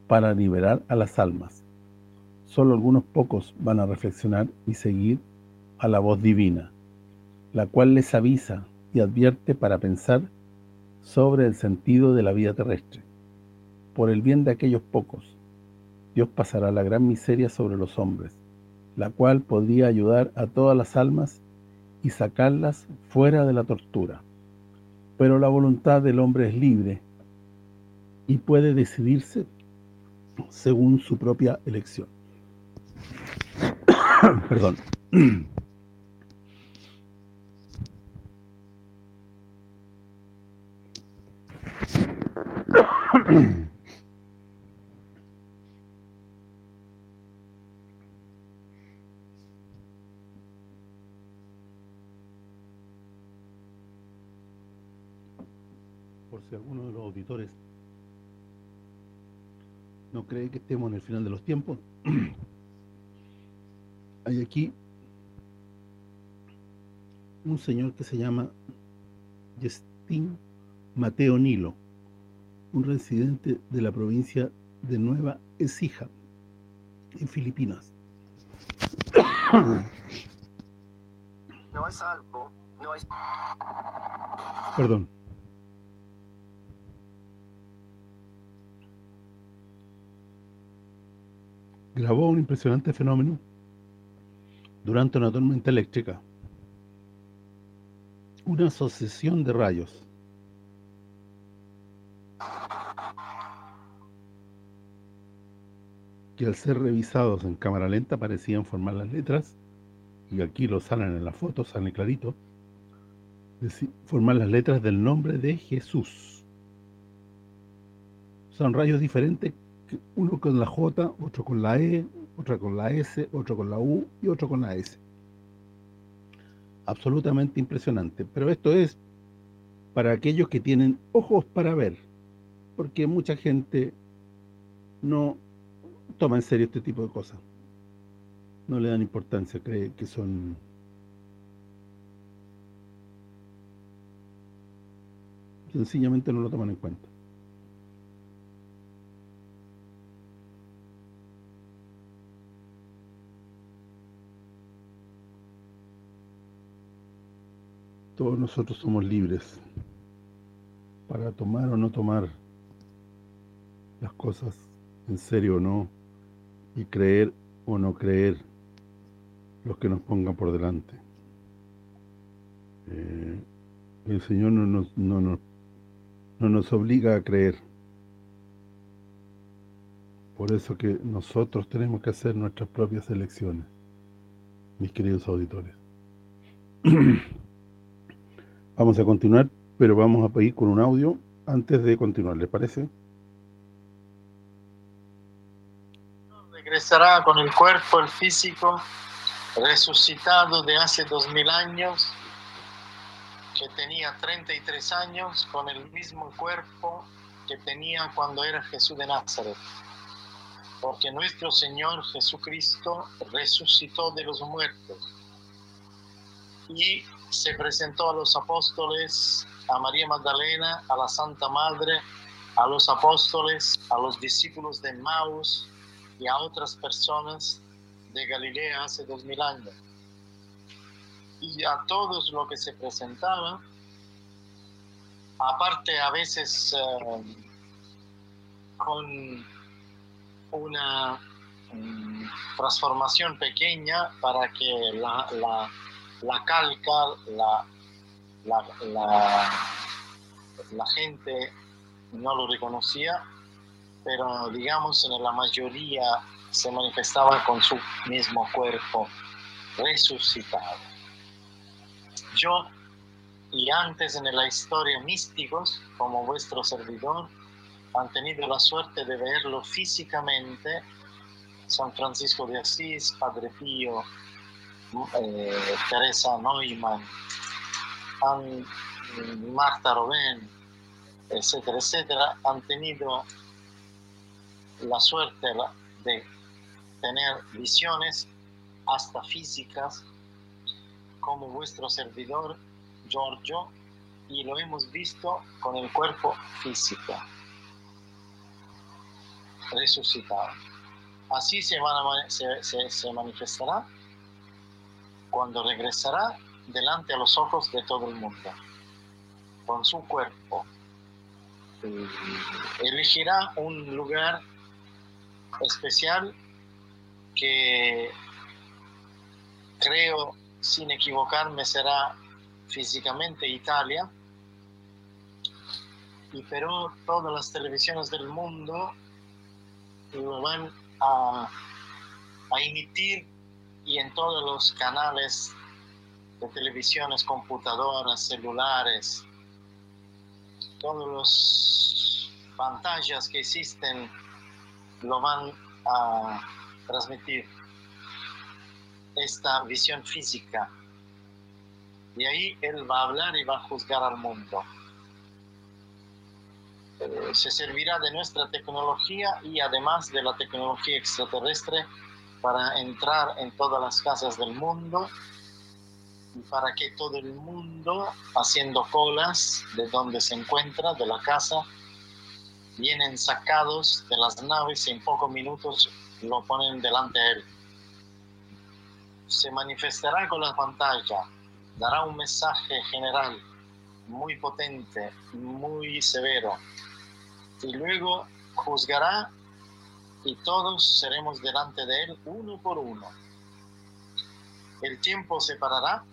para liberar a las almas. Solo algunos pocos van a reflexionar y seguir a la voz divina, la cual les avisa y advierte para pensar sobre el sentido de la vida terrestre. Por el bien de aquellos pocos, Dios pasará la gran miseria sobre los hombres, la cual podría ayudar a todas las almas y sacarlas fuera de la tortura. Pero la voluntad del hombre es libre y puede decidirse según su propia elección. [COUGHS] Perdón. [COUGHS] si alguno de los auditores no cree que estemos en el final de los tiempos, [CLEARS THROAT] hay aquí un señor que se llama Justin Mateo Nilo, un residente de la provincia de Nueva Ecija, en Filipinas. No es algo, no es... Perdón. Grabó un impresionante fenómeno durante una tormenta eléctrica. Una sucesión de rayos. que al ser revisados en cámara lenta parecían formar las letras, y aquí lo salen en la foto, sale clarito, formar las letras del nombre de Jesús. Son rayos diferentes uno con la J, otro con la E, otra con la S, otro con la U y otro con la S. Absolutamente impresionante. Pero esto es para aquellos que tienen ojos para ver, porque mucha gente no toma en serio este tipo de cosas. No le dan importancia, cree que son... Sencillamente no lo toman en cuenta. Todos nosotros somos libres para tomar o no tomar las cosas en serio o no y creer o no creer los que nos pongan por delante. Eh, el Señor no nos, no, no nos obliga a creer. Por eso que nosotros tenemos que hacer nuestras propias elecciones, mis queridos auditores. [CLEARS THROAT] vamos a continuar, pero vamos a ir con un audio antes de continuar, ¿le parece? Regresará con el cuerpo, el físico, resucitado de hace dos mil años, que tenía 33 años, con el mismo cuerpo que tenía cuando era Jesús de Nazaret. Porque nuestro Señor Jesucristo resucitó de los muertos y se presentó a los apóstoles, a María Magdalena, a la Santa Madre, a los apóstoles, a los discípulos de Maus y a otras personas de Galilea hace dos mil años. Y a todos los que se presentaban, aparte a veces eh, con una mm, transformación pequeña para que la, la, la calca, la, la, la, gente no lo reconocía, pero digamos en la mayoría se manifestaba con su mismo cuerpo resucitado. Yo, y antes en la historia místicos, como vuestro servidor, han tenido la suerte de verlo físicamente, San Francisco de Asís, Padre Pío, eh, Teresa Neumann, Marta Robén, etcétera, etcétera, han tenido la suerte de tener visiones hasta físicas como vuestro servidor Giorgio y lo hemos visto con el cuerpo físico resucitado. Así se, se, se manifestará cuando regresará delante a los ojos de todo el mundo, con su cuerpo. Elegirá un lugar especial que creo, sin equivocarme, será físicamente Italia, y pero todas las televisiones del mundo lo van a, a emitir y en todos los canales de televisiones, computadoras, celulares, todas las pantallas que existen lo van a transmitir esta visión física. Y ahí Él va a hablar y va a juzgar al mundo. Eh, se servirá de nuestra tecnología y además de la tecnología extraterrestre para entrar en todas las casas del mundo y para que todo el mundo, haciendo colas de donde se encuentra, de la casa, vienen sacados de las naves y en pocos minutos lo ponen delante de él. Se manifestará con la pantalla, dará un mensaje general muy potente, muy severo, y luego juzgará y todos seremos delante de él uno por uno. El tiempo separará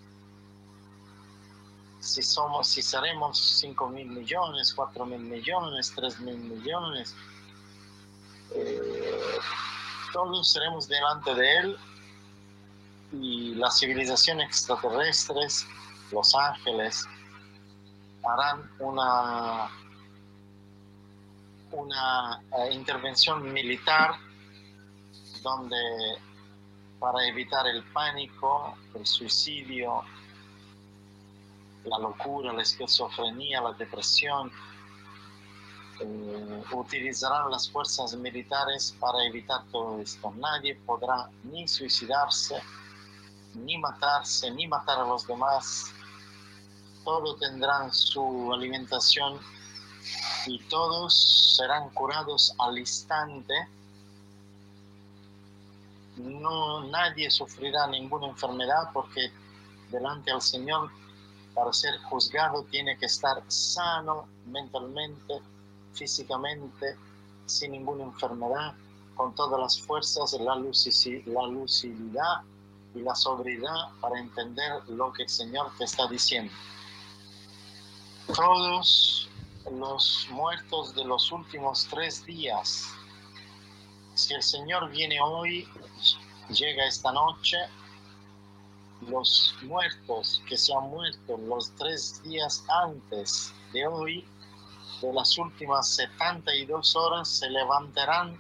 si somos, si seremos 5 mil millones, 4 mil millones, 3 mil millones, eh, todos seremos delante de Él y las civilizaciones extraterrestres, los ángeles, harán una, una eh, intervención militar donde para evitar el pánico, el suicidio, la locura, la esquizofrenia, la depresión. Eh, utilizarán las fuerzas militares para evitar todo esto. Nadie podrá ni suicidarse, ni matarse, ni matar a los demás. Todos tendrán su alimentación y todos serán curados al instante. No, nadie sufrirá ninguna enfermedad porque delante del Señor para ser juzgado tiene que estar sano mentalmente, físicamente, sin ninguna enfermedad, con todas las fuerzas, la, la lucididad y la sobriedad para entender lo que el Señor te está diciendo. Todos los muertos de los últimos tres días. Si el Señor viene hoy, llega esta noche, los muertos que se han muerto los tres días antes de hoy, de las últimas 72 horas, se levantarán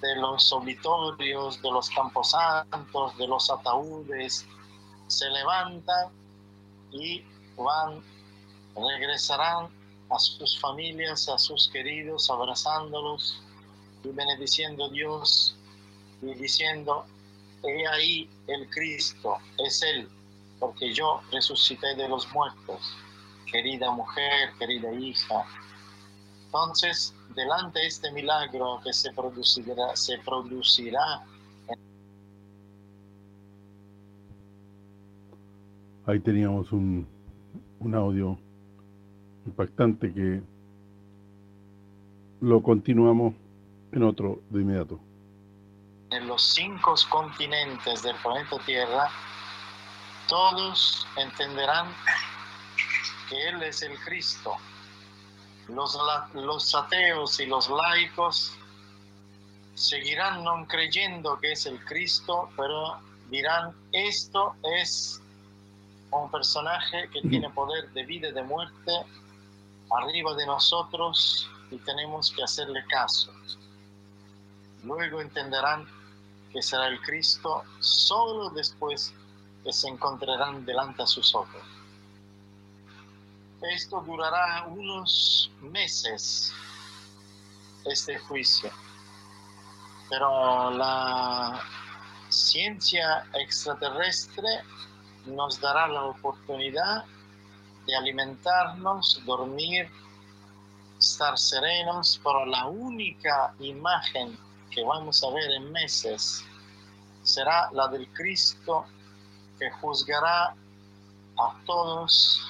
de los auditorios, de los camposantos, de los ataúdes, se levantan y van, regresarán a sus familias, a sus queridos, abrazándolos y benediciendo a Dios y diciendo, he ahí el Cristo, es Él, porque yo resucité de los muertos, querida mujer, querida hija. Entonces, delante de este milagro que se producirá, se producirá Ahí teníamos un, un audio impactante que lo continuamos en otro de inmediato. En los cinco continentes del planeta Tierra, todos entenderán que Él es el Cristo. Los, los ateos y los laicos seguirán no creyendo que es el Cristo, pero dirán, esto es un personaje que tiene poder de vida y de muerte arriba de nosotros y tenemos que hacerle caso. Luego entenderán que será el Cristo solo después que se encontrarán delante a sus ojos. Esto durará unos meses, este juicio, pero la ciencia extraterrestre nos dará la oportunidad de alimentarnos, dormir, estar serenos, pero la única imagen que vamos a ver en meses será la del Cristo que juzgará a todos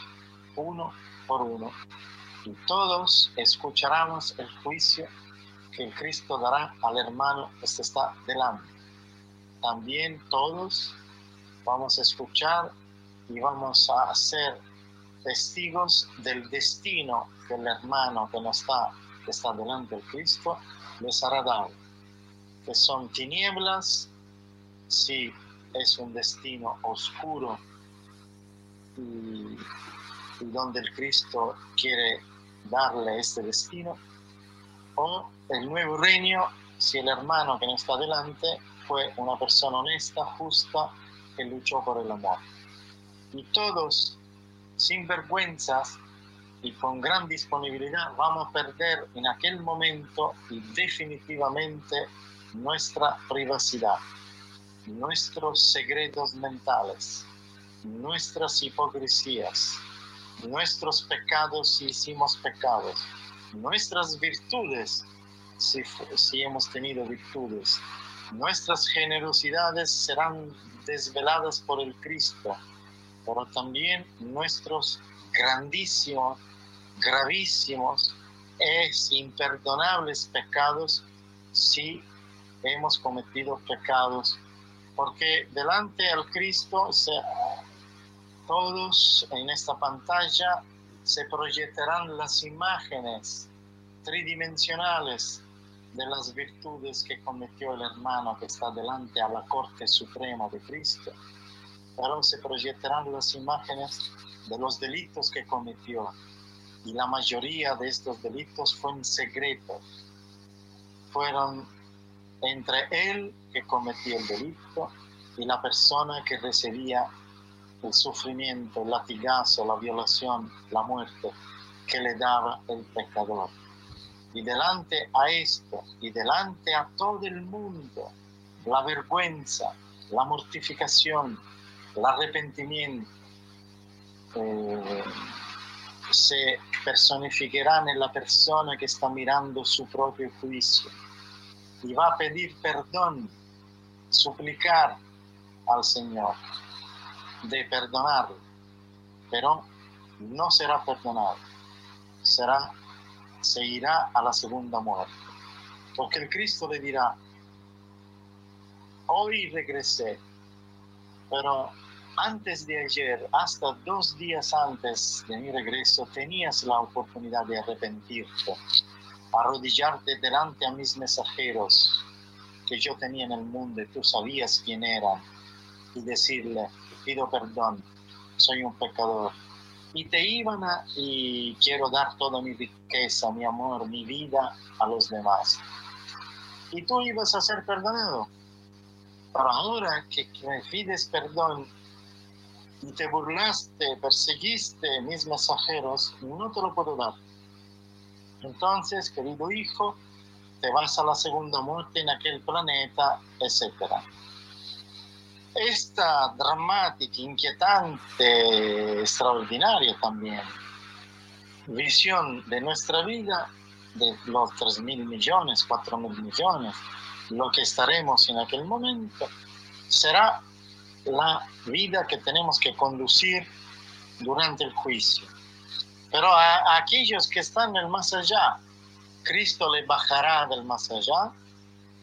uno por uno. Y todos escucharemos el juicio que el Cristo dará al hermano que está delante. También todos vamos a escuchar y vamos a ser testigos del destino del hermano que no está, que está delante del Cristo, les hará dado que son tinieblas, si es un destino oscuro y, donde el Cristo quiere darle este destino, o el nuevo reino, si el hermano que no está delante fue una persona honesta, justa, que luchó por el amor. Y todos, sin vergüenzas y con gran disponibilidad, vamos a perder en aquel momento y definitivamente nuestra privacidad, nuestros secretos mentales, nuestras hipocresías, nuestros pecados si hicimos pecados, nuestras virtudes si hemos tenido virtudes, nuestras generosidades serán desveladas por el Cristo, pero también nuestros grandísimos, gravísimos, es imperdonables pecados si hemos cometido pecados, porque delante al Cristo todos en esta pantalla se proyectarán las imágenes tridimensionales de las virtudes que cometió el hermano que está delante a la corte suprema de Cristo, pero se proyectarán las imágenes de los delitos que cometió y la mayoría de estos delitos fueron secretos, fueron entre él que cometió el delito y la persona que recibía el sufrimiento, el latigazo, la violación, la muerte que le daba el pecador. Y delante a esto, y delante a todo el mundo, la vergüenza, la mortificación, el arrepentimiento, eh, se personificarán en la persona que está mirando su propio juicio y va a pedir perdón, suplicar al Señor de perdonarlo, pero no será perdonado, será, se irá a la segunda muerte, porque el Cristo le dirá, hoy regresé, pero antes de ayer, hasta dos días antes de mi regreso, tenías la oportunidad de arrepentirte arrodillarte delante a mis mensajeros que yo tenía en el mundo y tú sabías quién era y decirle, pido perdón, soy un pecador. Y te iban a, y quiero dar toda mi riqueza, mi amor, mi vida a los demás. Y tú ibas a ser perdonado. Pero ahora que, que me pides perdón y te burlaste, perseguiste mis mensajeros, no te lo puedo dar. Entonces, querido hijo, te vas a la segunda muerte en aquel planeta, etc. Esta dramática, inquietante, extraordinaria también visión de nuestra vida, de los 3 mil millones, 4 mil millones, lo que estaremos en aquel momento, será la vida que tenemos que conducir durante el juicio. Pero a, aquellos que están en el más allá, Cristo le bajará del más allá.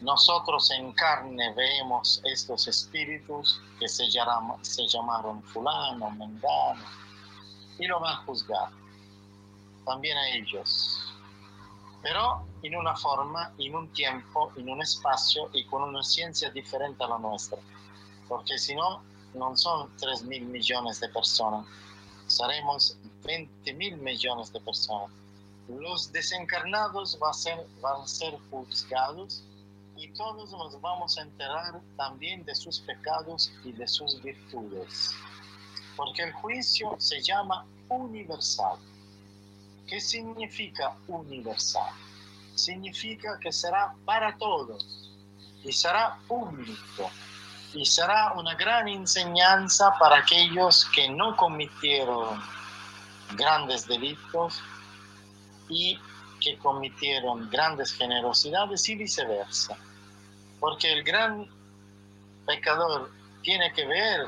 Nosotros en carne vemos estos espíritus que se, llamaron, se llamaron fulano, mengano, y lo va a juzgar. También a ellos. Pero en una forma, en un tiempo, en un espacio y con una ciencia diferente a la nuestra. Porque si no, no son 3 mil millones de personas, seremos 20 mil millones de personas. Los desencarnados van a, ser, van a ser juzgados y todos nos vamos a enterar también de sus pecados y de sus virtudes. Porque el juicio se llama universal. ¿Qué significa universal? Significa que será para todos y será único y será una gran enseñanza para aquellos que no cometieron grandes delitos y que cometieron grandes generosidades y viceversa. Porque el gran pecador tiene que ver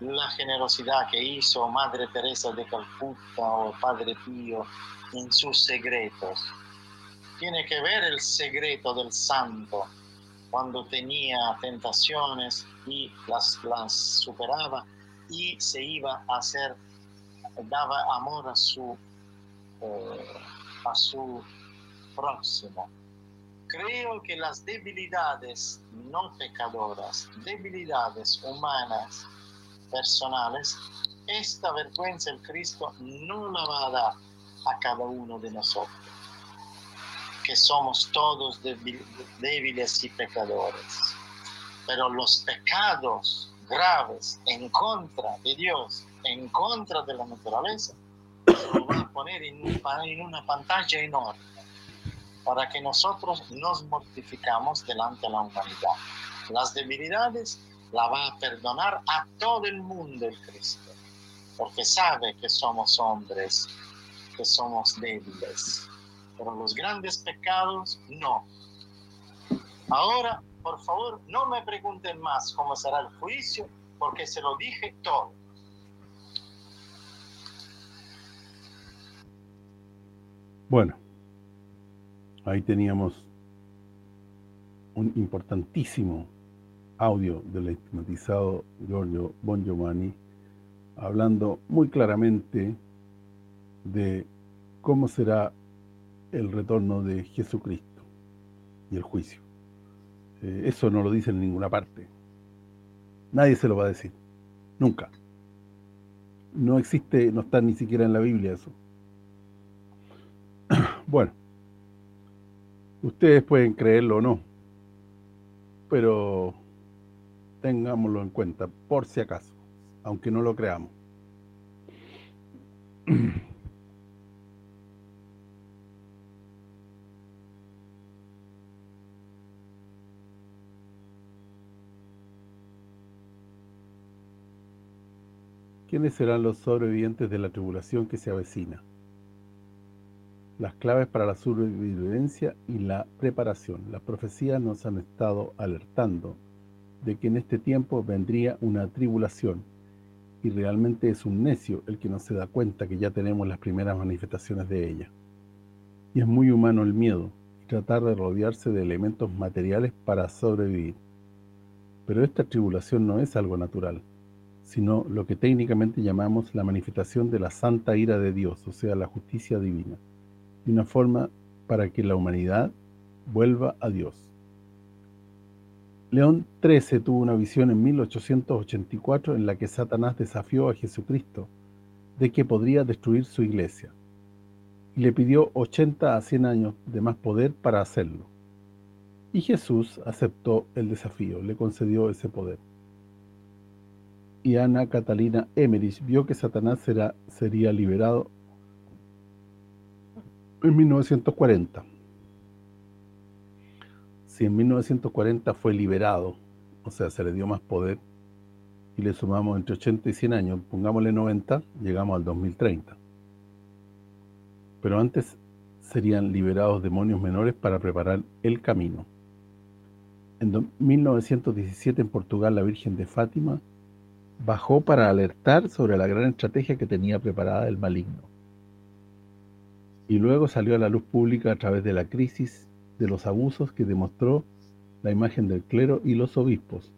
la generosidad que hizo Madre Teresa de Calcuta o Padre Pío en sus secretos. Tiene que ver el secreto del santo cuando tenía tentaciones y las, las superaba y se iba a hacer, daba amor a su, eh, a su próximo. Creo que las debilidades no pecadoras, debilidades humanas, personales, esta vergüenza el Cristo no la va a dar a cada uno de nosotros que somos todos débiles y pecadores. Pero los pecados graves en contra de Dios, en contra de la naturaleza, se van a poner en, en una pantalla enorme para que nosotros nos mortificamos delante de la humanidad. Las debilidades la va a perdonar a todo el mundo el Cristo, porque sabe que somos hombres, que somos débiles pero los grandes pecados no. Ahora, por favor, no me pregunten más cómo será el juicio, porque se lo dije todo. Bueno, ahí teníamos un importantísimo audio del estigmatizado Giorgio Bon Giovanni hablando muy claramente de cómo será el retorno de Jesucristo y el juicio. Eh, eso no lo dice en ninguna parte. Nadie se lo va a decir. Nunca. No existe, no está ni siquiera en la Biblia eso. [CLEARS THROAT] Bueno, ustedes pueden creerlo o no, pero tengámoslo en cuenta, por si acaso, aunque no lo creamos. [CLEARS THROAT] ¿Quiénes serán los sobrevivientes de la tribulación que se avecina? Las claves para la sobrevivencia y la preparación. Las profecías nos han estado alertando de que en este tiempo vendría una tribulación y realmente es un necio el que no se da cuenta que ya tenemos las primeras manifestaciones de ella. Y es muy humano el miedo y tratar de rodearse de elementos materiales para sobrevivir. Pero esta tribulación no es algo natural sino lo que técnicamente llamamos la manifestación de la santa ira de Dios, o sea, la justicia divina, y una forma para que la humanidad vuelva a Dios. León XIII tuvo una visión en 1884 en la que Satanás desafió a Jesucristo de que podría destruir su iglesia y le pidió 80 a 100 años de más poder para hacerlo. Y Jesús aceptó el desafío, le concedió ese poder. Y Ana Catalina Emmerich vio que Satanás será, sería liberado en 1940 si en 1940 fue liberado, o sea, se le dio más poder, y le sumamos entre 80 y 100 años, pongámosle 90, llegamos al 2030. Pero antes serían liberados demonios menores para preparar el camino. En 1917 en Portugal la Virgen de Fátima bajó para alertar sobre la gran estrategia que tenía preparada el maligno. Y luego salió a la luz pública a través de la crisis de los abusos que demostró la imagen del clero y los obispos.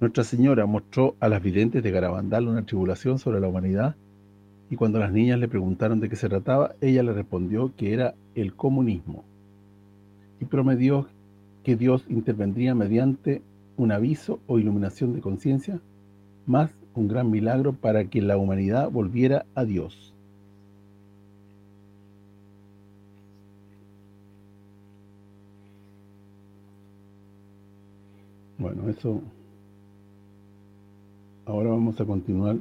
Nuestra Señora mostró a las videntes de Garabandal una tribulación sobre la humanidad y cuando las niñas le preguntaron de qué se trataba, ella le respondió que era el comunismo y prometió que Dios intervendría mediante un aviso o iluminación de conciencia, más un gran milagro para que la humanidad volviera a Dios. Bueno, eso... Ahora vamos a continuar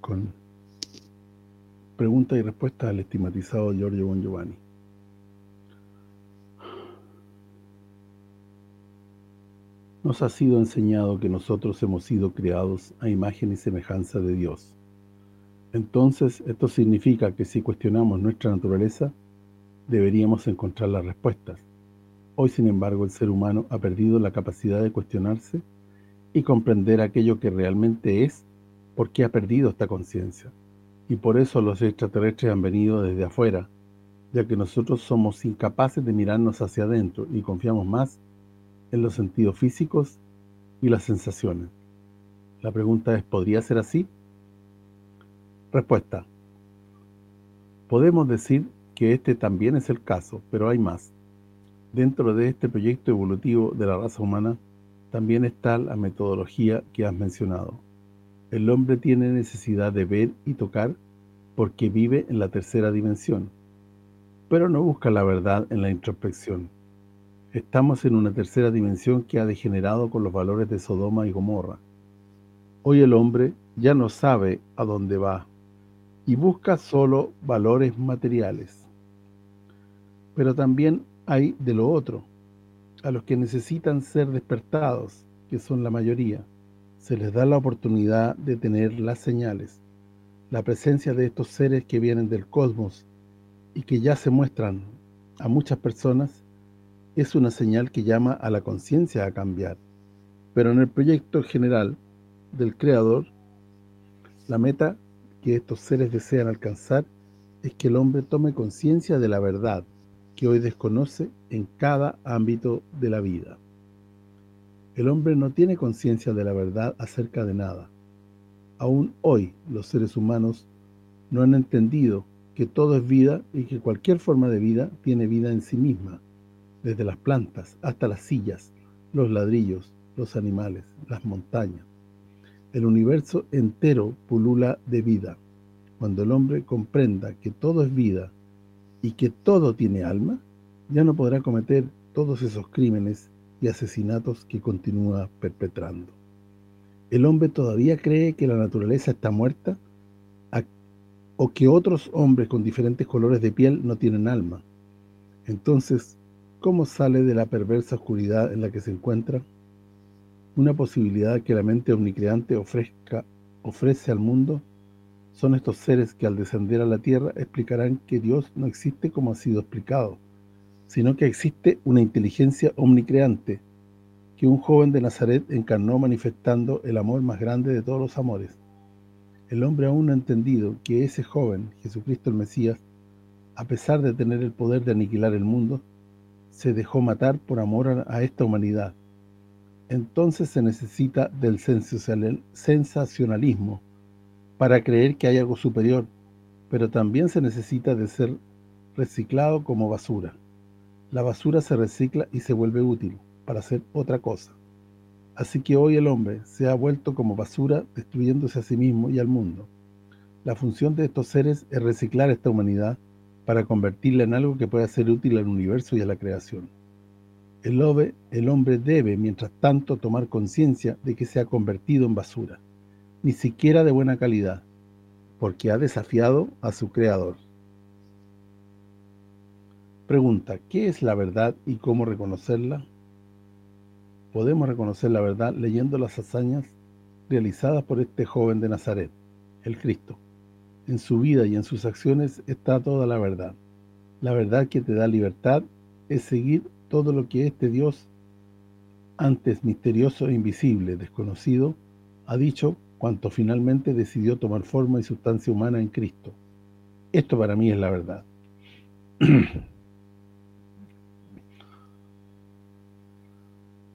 con preguntas y respuestas al estigmatizado Giorgio Bon Giovanni. Nos ha sido enseñado que nosotros hemos sido creados a imagen y semejanza de Dios. Entonces, esto significa que si cuestionamos nuestra naturaleza, deberíamos encontrar las respuestas. Hoy, sin embargo, el ser humano ha perdido la capacidad de cuestionarse y comprender aquello que realmente es porque ha perdido esta conciencia. Y por eso los extraterrestres han venido desde afuera, ya que nosotros somos incapaces de mirarnos hacia adentro y confiamos más en los sentidos físicos y las sensaciones. La pregunta es, ¿podría ser así? Respuesta. Podemos decir que este también es el caso, pero hay más. Dentro de este proyecto evolutivo de la raza humana también está la metodología que has mencionado. El hombre tiene necesidad de ver y tocar porque vive en la tercera dimensión, pero no busca la verdad en la introspección. Estamos en una tercera dimensión que ha degenerado con los valores de Sodoma y Gomorra. Hoy el hombre ya no sabe a dónde va y busca solo valores materiales. Pero también hay de lo otro. A los que necesitan ser despertados, que son la mayoría, se les da la oportunidad de tener las señales. La presencia de estos seres que vienen del cosmos y que ya se muestran a muchas personas es una señal que llama a la conciencia a cambiar. Pero en el proyecto general del Creador, la meta que estos seres desean alcanzar es que el hombre tome conciencia de la verdad, que hoy desconoce en cada ámbito de la vida. El hombre no tiene conciencia de la verdad acerca de nada. Aún hoy los seres humanos no han entendido que todo es vida y que cualquier forma de vida tiene vida en sí misma, desde las plantas hasta las sillas, los ladrillos, los animales, las montañas. El universo entero pulula de vida. Cuando el hombre comprenda que todo es vida y que todo tiene alma, ya no podrá cometer todos esos crímenes y asesinatos que continúa perpetrando. ¿El hombre todavía cree que la naturaleza está muerta? ¿O que otros hombres con diferentes colores de piel no tienen alma? Entonces, ¿cómo sale de la perversa oscuridad en la que se encuentra? Una posibilidad que la mente omnicreante ofrezca, ofrece al mundo son estos seres que al descender a la tierra explicarán que Dios no existe como ha sido explicado, sino que existe una inteligencia omnicreante, que un joven de Nazaret encarnó manifestando el amor más grande de todos los amores. El hombre aún no ha entendido que ese joven, Jesucristo el Mesías, a pesar de tener el poder de aniquilar el mundo, se dejó matar por amor a esta humanidad. Entonces se necesita del sensacionalismo, para creer que hay algo superior, pero también se necesita de ser reciclado como basura. La basura se recicla y se vuelve útil para hacer otra cosa. Así que hoy el hombre se ha vuelto como basura, destruyéndose a sí mismo y al mundo. La función de estos seres es reciclar esta humanidad para convertirla en algo que pueda ser útil al universo y a la creación. El hombre, el hombre debe, mientras tanto, tomar conciencia de que se ha convertido en basura, ni siquiera de buena calidad, porque ha desafiado a su creador. Pregunta, ¿qué es la verdad y cómo reconocerla? Podemos reconocer la verdad leyendo las hazañas realizadas por este joven de Nazaret, el Cristo. En su vida y en sus acciones está toda la verdad. La verdad que te da libertad es seguir todo lo que este Dios, antes misterioso e invisible, desconocido, ha dicho cuanto finalmente decidió tomar forma y sustancia humana en Cristo. Esto para mí es la verdad. [CLEARS THROAT]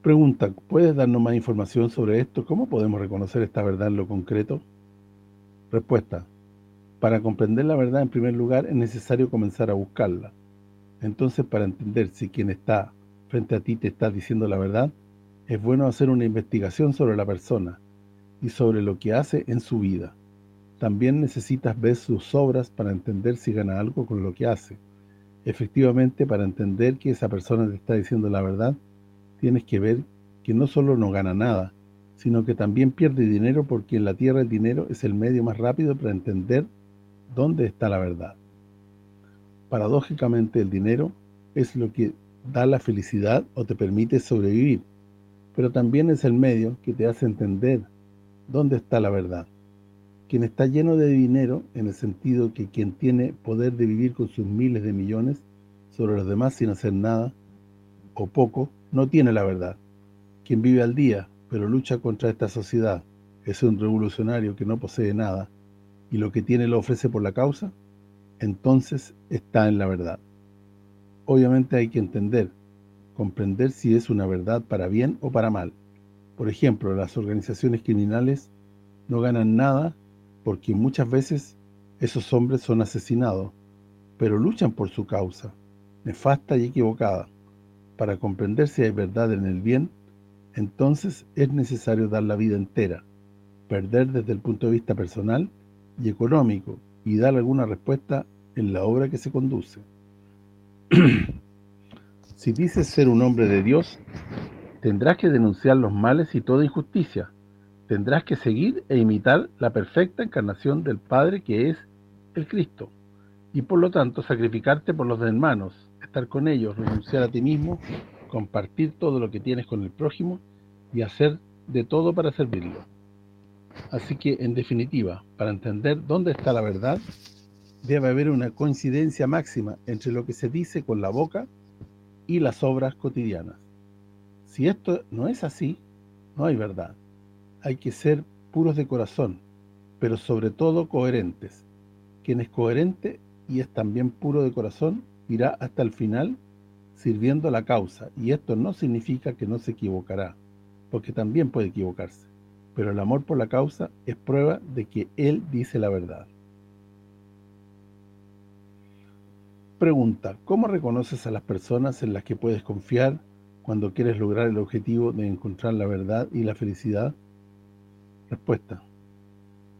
Pregunta, ¿puedes darnos más información sobre esto? ¿Cómo podemos reconocer esta verdad en lo concreto? Respuesta, para comprender la verdad en primer lugar es necesario comenzar a buscarla. Entonces, para entender si quien está frente a ti te está diciendo la verdad, es bueno hacer una investigación sobre la persona y sobre lo que hace en su vida. También necesitas ver sus obras para entender si gana algo con lo que hace. Efectivamente, para entender que esa persona te está diciendo la verdad, tienes que ver que no solo no gana nada, sino que también pierde dinero porque en la tierra el dinero es el medio más rápido para entender dónde está la verdad. Paradójicamente el dinero es lo que da la felicidad o te permite sobrevivir, pero también es el medio que te hace entender dónde está la verdad. Quien está lleno de dinero, en el sentido que quien tiene poder de vivir con sus miles de millones sobre los demás sin hacer nada, o poco, no tiene la verdad. Quien vive al día, pero lucha contra esta sociedad, es un revolucionario que no posee nada, y lo que tiene lo ofrece por la causa, entonces está en la verdad. Obviamente hay que entender, comprender si es una verdad para bien o para mal. Por ejemplo, las organizaciones criminales no ganan nada porque muchas veces esos hombres son asesinados, pero luchan por su causa, nefasta y equivocada. Para comprender si hay verdad en el bien, entonces es necesario dar la vida entera, perder desde el punto de vista personal y económico, y dar alguna respuesta en la obra que se conduce. [CLEARS THROAT] si dices ser un hombre de Dios, tendrás que denunciar los males y toda injusticia. Tendrás que seguir e imitar la perfecta encarnación del Padre que es el Cristo. Y por lo tanto sacrificarte por los hermanos, estar con ellos, renunciar a ti mismo, compartir todo lo que tienes con el prójimo y hacer de todo para servirlo. Así que, en definitiva, para entender dónde está la verdad, debe haber una coincidencia máxima entre lo que se dice con la boca y las obras cotidianas. Si esto no es así, no hay verdad. Hay que ser puros de corazón, pero sobre todo coherentes. Quien es coherente y es también puro de corazón, irá hasta el final sirviendo la causa, y esto no significa que no se equivocará, porque también puede equivocarse, pero el amor por la causa es prueba de que él dice la verdad. Pregunta, ¿cómo reconoces a las personas en las que puedes confiar cuando quieres lograr el objetivo de encontrar la verdad y la felicidad? Respuesta,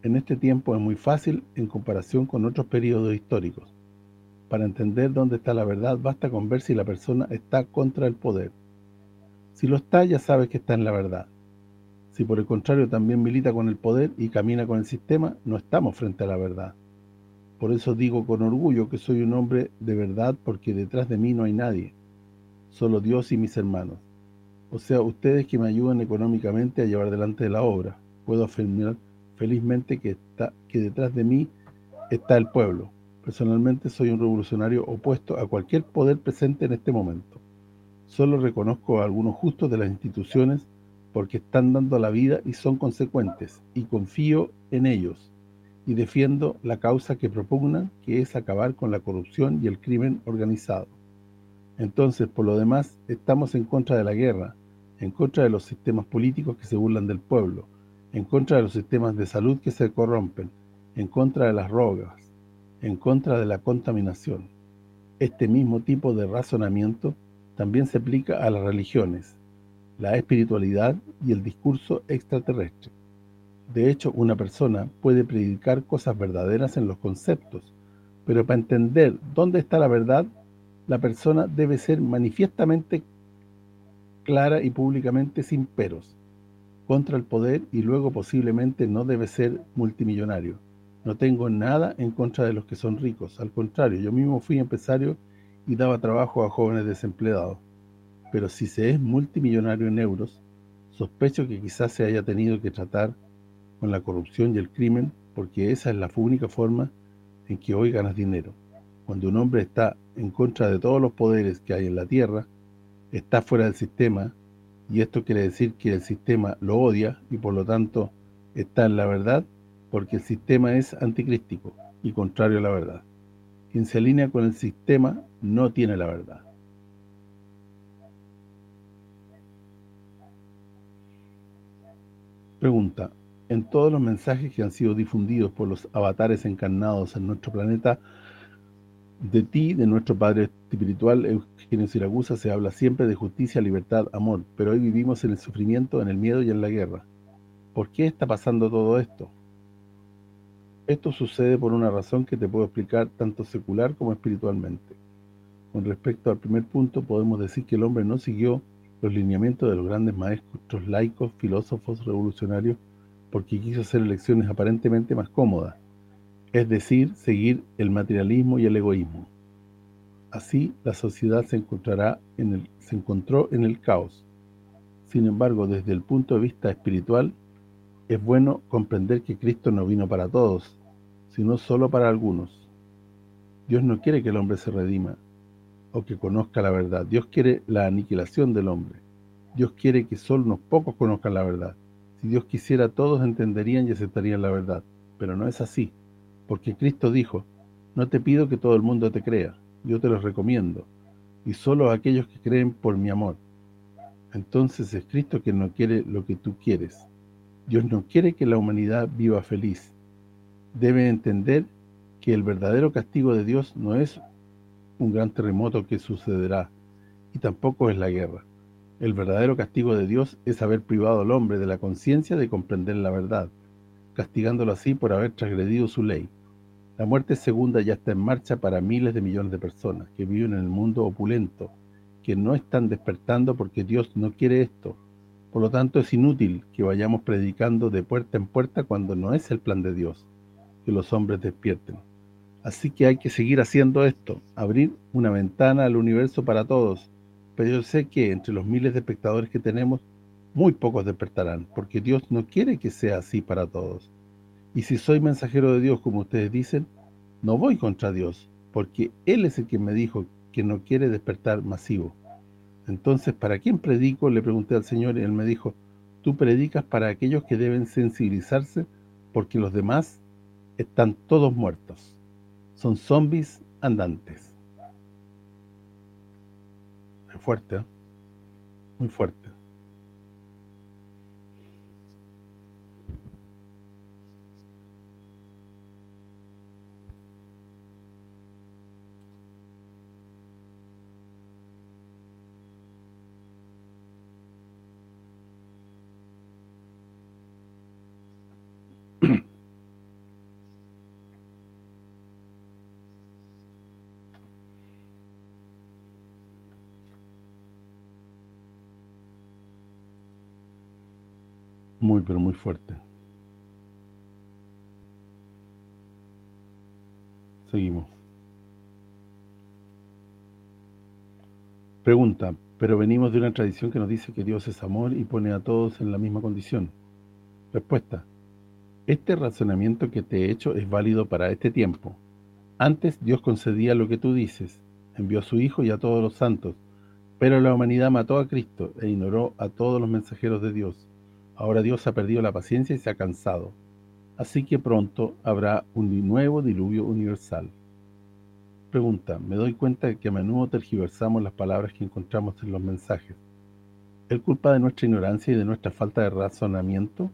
en este tiempo es muy fácil en comparación con otros periodos históricos. Para entender dónde está la verdad, basta con ver si la persona está contra el poder. Si lo está, ya sabes que está en la verdad. Si por el contrario también milita con el poder y camina con el sistema, no estamos frente a la verdad. Por eso digo con orgullo que soy un hombre de verdad porque detrás de mí no hay nadie, solo Dios y mis hermanos. O sea, ustedes que me ayudan económicamente a llevar adelante la obra. Puedo afirmar felizmente que, está, que detrás de mí está el pueblo, Personalmente soy un revolucionario opuesto a cualquier poder presente en este momento. Solo reconozco a algunos justos de las instituciones porque están dando la vida y son consecuentes, y confío en ellos, y defiendo la causa que propugnan, que es acabar con la corrupción y el crimen organizado. Entonces, por lo demás, estamos en contra de la guerra, en contra de los sistemas políticos que se burlan del pueblo, en contra de los sistemas de salud que se corrompen, en contra de las rogas, en contra de la contaminación. Este mismo tipo de razonamiento también se aplica a las religiones, la espiritualidad y el discurso extraterrestre. De hecho, una persona puede predicar cosas verdaderas en los conceptos, pero para entender dónde está la verdad, la persona debe ser manifiestamente clara y públicamente sin peros contra el poder y luego posiblemente no debe ser multimillonario. No tengo nada en contra de los que son ricos, al contrario, yo mismo fui empresario y daba trabajo a jóvenes desempleados. Pero si se es multimillonario en euros, sospecho que quizás se haya tenido que tratar con la corrupción y el crimen, porque esa es la única forma en que hoy ganas dinero. Cuando un hombre está en contra de todos los poderes que hay en la tierra, está fuera del sistema, y esto quiere decir que el sistema lo odia, y por lo tanto está en la verdad, porque el sistema es anticrístico y contrario a la verdad. Quien se alinea con el sistema no tiene la verdad. Pregunta, en todos los mensajes que han sido difundidos por los avatares encarnados en nuestro planeta, de ti, de nuestro Padre espiritual, Eugenio Siragusa, se habla siempre de justicia, libertad, amor, pero hoy vivimos en el sufrimiento, en el miedo y en la guerra. ¿Por qué está pasando todo esto? Esto sucede por una razón que te puedo explicar tanto secular como espiritualmente. Con respecto al primer punto, podemos decir que el hombre no siguió los lineamientos de los grandes maestros laicos, filósofos, revolucionarios, porque quiso hacer elecciones aparentemente más cómodas, es decir, seguir el materialismo y el egoísmo. Así, la sociedad se encontrará en el, se encontró en el caos. Sin embargo, desde el punto de vista espiritual, es bueno comprender que Cristo no vino para todos, sino solo para algunos. Dios no quiere que el hombre se redima o que conozca la verdad. Dios quiere la aniquilación del hombre. Dios quiere que solo unos pocos conozcan la verdad. Si Dios quisiera, todos entenderían y aceptarían la verdad. Pero no es así, porque Cristo dijo, no te pido que todo el mundo te crea, yo te los recomiendo, y solo aquellos que creen por mi amor. Entonces es Cristo quien no quiere lo que tú quieres. Dios no quiere que la humanidad viva feliz. Debe entender que el verdadero castigo de Dios no es un gran terremoto que sucederá, y tampoco es la guerra. El verdadero castigo de Dios es haber privado al hombre de la conciencia de comprender la verdad, castigándolo así por haber transgredido su ley. La muerte segunda ya está en marcha para miles de millones de personas que viven en el mundo opulento, que no están despertando porque Dios no quiere esto. Por lo tanto, es inútil que vayamos predicando de puerta en puerta cuando no es el plan de Dios, que los hombres despierten. Así que hay que seguir haciendo esto, abrir una ventana al universo para todos, pero yo sé que entre los miles de espectadores que tenemos, muy pocos despertarán, porque Dios no quiere que sea así para todos. Y si soy mensajero de Dios, como ustedes dicen, no voy contra Dios, porque Él es el que me dijo que no quiere despertar masivo. Entonces, ¿para quién predico? Le pregunté al Señor y Él me dijo, tú predicas para aquellos que deben sensibilizarse porque los demás están todos muertos. Son zombies andantes fuerte, ¿eh? muy fuerte. Muy, pero muy fuerte. Seguimos. Pregunta, pero venimos de una tradición que nos dice que Dios es amor y pone a todos en la misma condición. Respuesta. Este razonamiento que te he hecho es válido para este tiempo. Antes Dios concedía lo que tú dices, envió a su Hijo y a todos los santos, pero la humanidad mató a Cristo e ignoró a todos los mensajeros de Dios. Ahora Dios ha perdido la paciencia y se ha cansado. Así que pronto habrá un nuevo diluvio universal. Pregunta, me doy cuenta de que a menudo tergiversamos las palabras que encontramos en los mensajes. ¿Es culpa de nuestra ignorancia y de nuestra falta de razonamiento?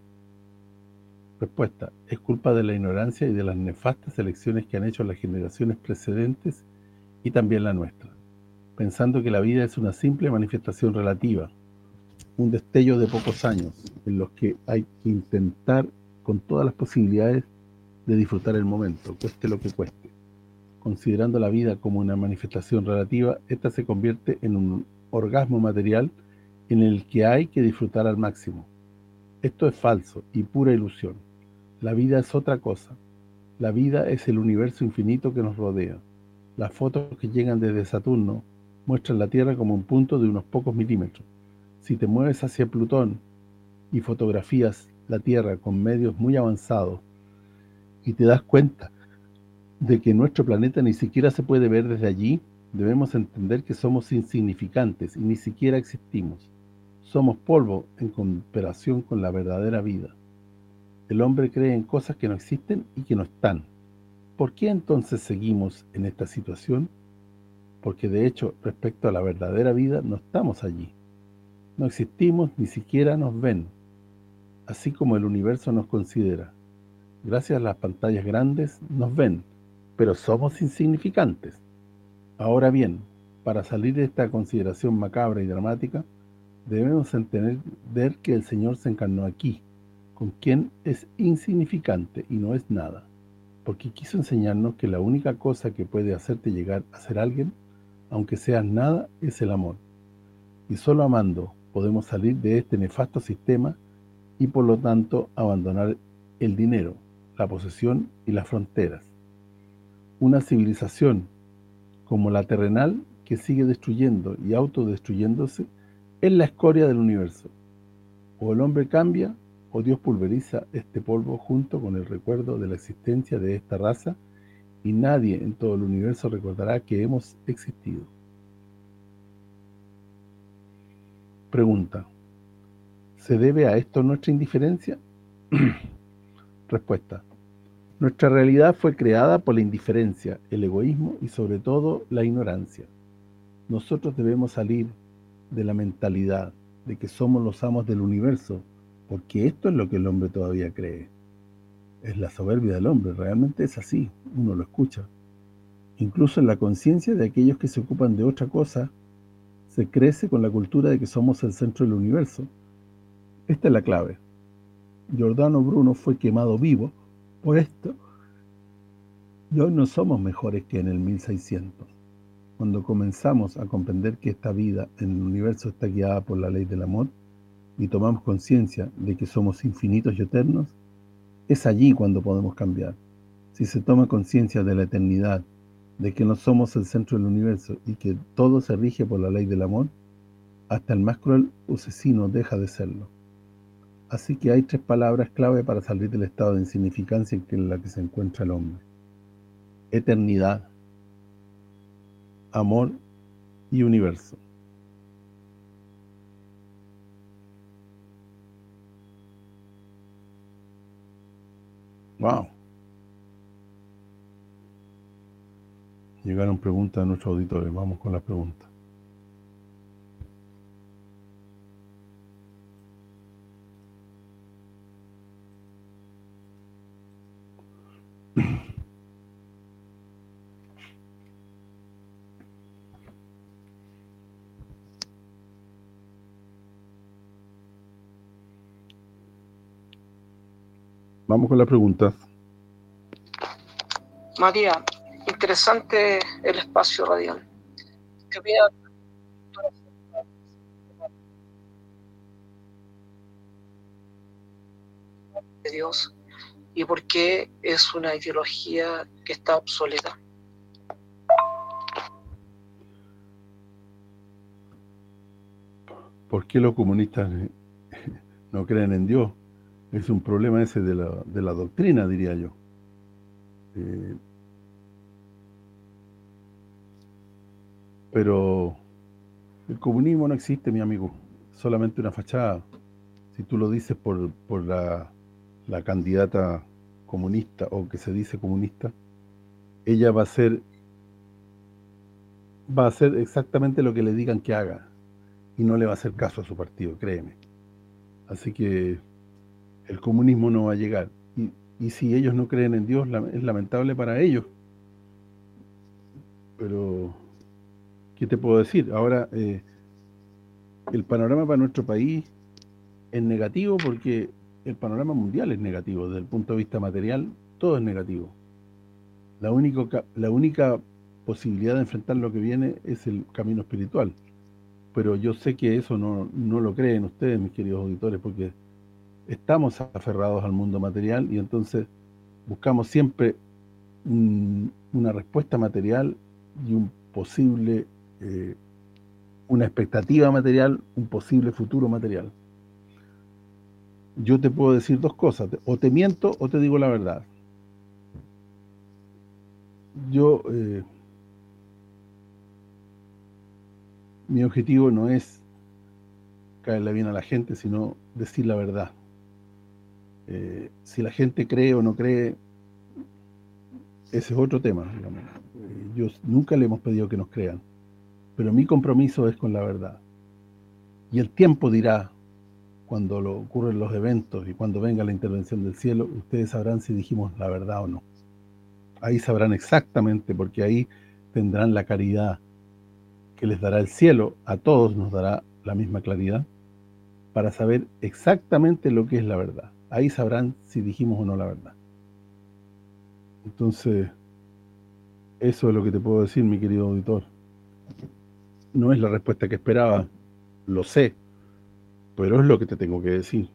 Respuesta, es culpa de la ignorancia y de las nefastas elecciones que han hecho las generaciones precedentes y también la nuestra. pensando que la vida es una simple manifestación relativa, un destello de pocos años, en los que hay que intentar con todas las posibilidades de disfrutar el momento, cueste lo que cueste. Considerando la vida como una manifestación relativa, esta se convierte en un orgasmo material en el que hay que disfrutar al máximo. Esto es falso y pura ilusión. La vida es otra cosa. La vida es el universo infinito que nos rodea. Las fotos que llegan desde Saturno muestran la Tierra como un punto de unos pocos milímetros. Si te mueves hacia Plutón y fotografías la Tierra con medios muy avanzados y te das cuenta de que nuestro planeta ni siquiera se puede ver desde allí, debemos entender que somos insignificantes y ni siquiera existimos. Somos polvo en comparación con la verdadera vida. El hombre cree en cosas que no existen y que no están. ¿Por qué entonces seguimos en esta situación? Porque de hecho, respecto a la verdadera vida, no estamos allí. No existimos, ni siquiera nos ven, así como el universo nos considera. Gracias a las pantallas grandes nos ven, pero somos insignificantes. Ahora bien, para salir de esta consideración macabra y dramática, debemos entender que el Señor se encarnó aquí, con quien es insignificante y no es nada, porque quiso enseñarnos que la única cosa que puede hacerte llegar a ser alguien, aunque seas nada, es el amor. Y solo amando podemos salir de este nefasto sistema y por lo tanto abandonar el dinero, la posesión y las fronteras. Una civilización como la terrenal que sigue destruyendo y autodestruyéndose es la escoria del universo. O el hombre cambia o Dios pulveriza este polvo junto con el recuerdo de la existencia de esta raza y nadie en todo el universo recordará que hemos existido. Pregunta. ¿Se debe a esto nuestra indiferencia? [CLEARS THROAT] Respuesta. Nuestra realidad fue creada por la indiferencia, el egoísmo y sobre todo la ignorancia. Nosotros debemos salir de la mentalidad de que somos los amos del universo, porque esto es lo que el hombre todavía cree. Es la soberbia del hombre, realmente es así, uno lo escucha. Incluso en la conciencia de aquellos que se ocupan de otra cosa, se crece con la cultura de que somos el centro del universo. Esta es la clave. Giordano Bruno fue quemado vivo por esto y hoy no somos mejores que en el 1600. Cuando comenzamos a comprender que esta vida en el universo está guiada por la ley del amor y tomamos conciencia de que somos infinitos y eternos, es allí cuando podemos cambiar. Si se toma conciencia de la eternidad de que no somos el centro del universo y que todo se rige por la ley del amor, hasta el más cruel asesino deja de serlo. Así que hay tres palabras clave para salir del estado de insignificancia en la que se encuentra el hombre. Eternidad, amor y universo. Wow. Llegaron preguntas a nuestros auditores. Vamos con las preguntas. Vamos con las preguntas. María, interesante el espacio radial. de Dios y por qué es una ideología que está obsoleta. ¿Por qué los comunistas no creen en Dios? Es un problema ese de la, de la doctrina, diría yo. Eh, Pero el comunismo no existe, mi amigo. Solamente una fachada. Si tú lo dices por, por la, la candidata comunista o que se dice comunista, ella va a ser va a hacer exactamente lo que le digan que haga y no le va a hacer caso a su partido, créeme. Así que el comunismo no va a llegar. Y, y si ellos no creen en Dios, es lamentable para ellos. Pero ¿qué te puedo decir? Ahora, eh, el panorama para nuestro país es negativo porque el panorama mundial es negativo. Desde el punto de vista material, todo es negativo. La, único, la única posibilidad de enfrentar lo que viene es el camino espiritual. Pero yo sé que eso no, no lo creen ustedes, mis queridos auditores, porque estamos aferrados al mundo material y entonces buscamos siempre una respuesta material y un posible eh, una expectativa material, un posible futuro material. Yo te puedo decir dos cosas, o te miento o te digo la verdad. Yo, eh, mi objetivo no es caerle bien a la gente, sino decir la verdad. Eh, si la gente cree o no cree, ese es otro tema. Yo nunca le hemos pedido que nos crean pero mi compromiso es con la verdad. Y el tiempo dirá, cuando lo ocurren los eventos y cuando venga la intervención del cielo, ustedes sabrán si dijimos la verdad o no. Ahí sabrán exactamente, porque ahí tendrán la caridad que les dará el cielo, a todos nos dará la misma claridad, para saber exactamente lo que es la verdad. Ahí sabrán si dijimos o no la verdad. Entonces, eso es lo que te puedo decir, mi querido auditor no es la respuesta que esperaba, lo sé, pero es lo que te tengo que decir.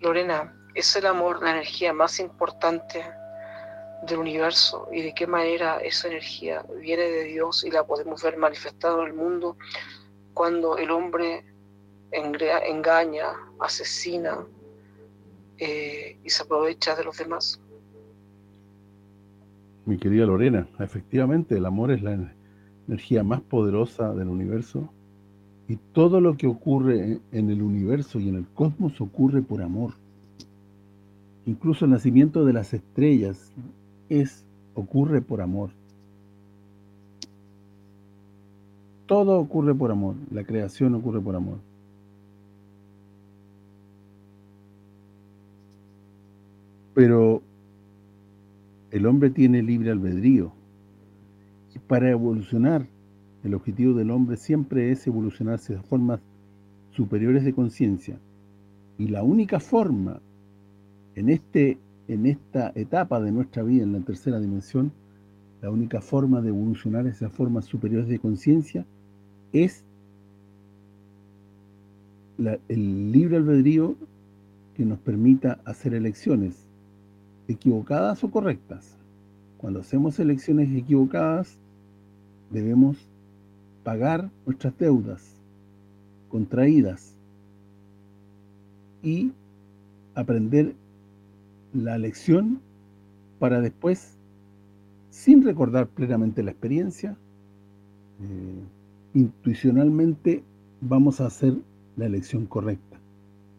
Lorena, ¿es el amor la energía más importante del universo? ¿Y de qué manera esa energía viene de Dios y la podemos ver manifestada en el mundo cuando el hombre engaña, asesina eh, y se aprovecha de los demás? Mi querida Lorena, efectivamente el amor es la energía más poderosa del universo y todo lo que ocurre en el universo y en el cosmos ocurre por amor. Incluso el nacimiento de las estrellas es ocurre por amor. Todo ocurre por amor, la creación ocurre por amor. Pero el hombre tiene libre albedrío. Y para evolucionar, el objetivo del hombre siempre es evolucionarse a formas superiores de conciencia. Y la única forma en este en esta etapa de nuestra vida, en la tercera dimensión, la única forma de evolucionar esas formas superiores de conciencia es el libre albedrío que nos permita hacer elecciones equivocadas o correctas. Cuando hacemos elecciones equivocadas, debemos pagar nuestras deudas contraídas y aprender la lección para después, sin recordar plenamente la experiencia, eh, intuicionalmente vamos a hacer la elección correcta,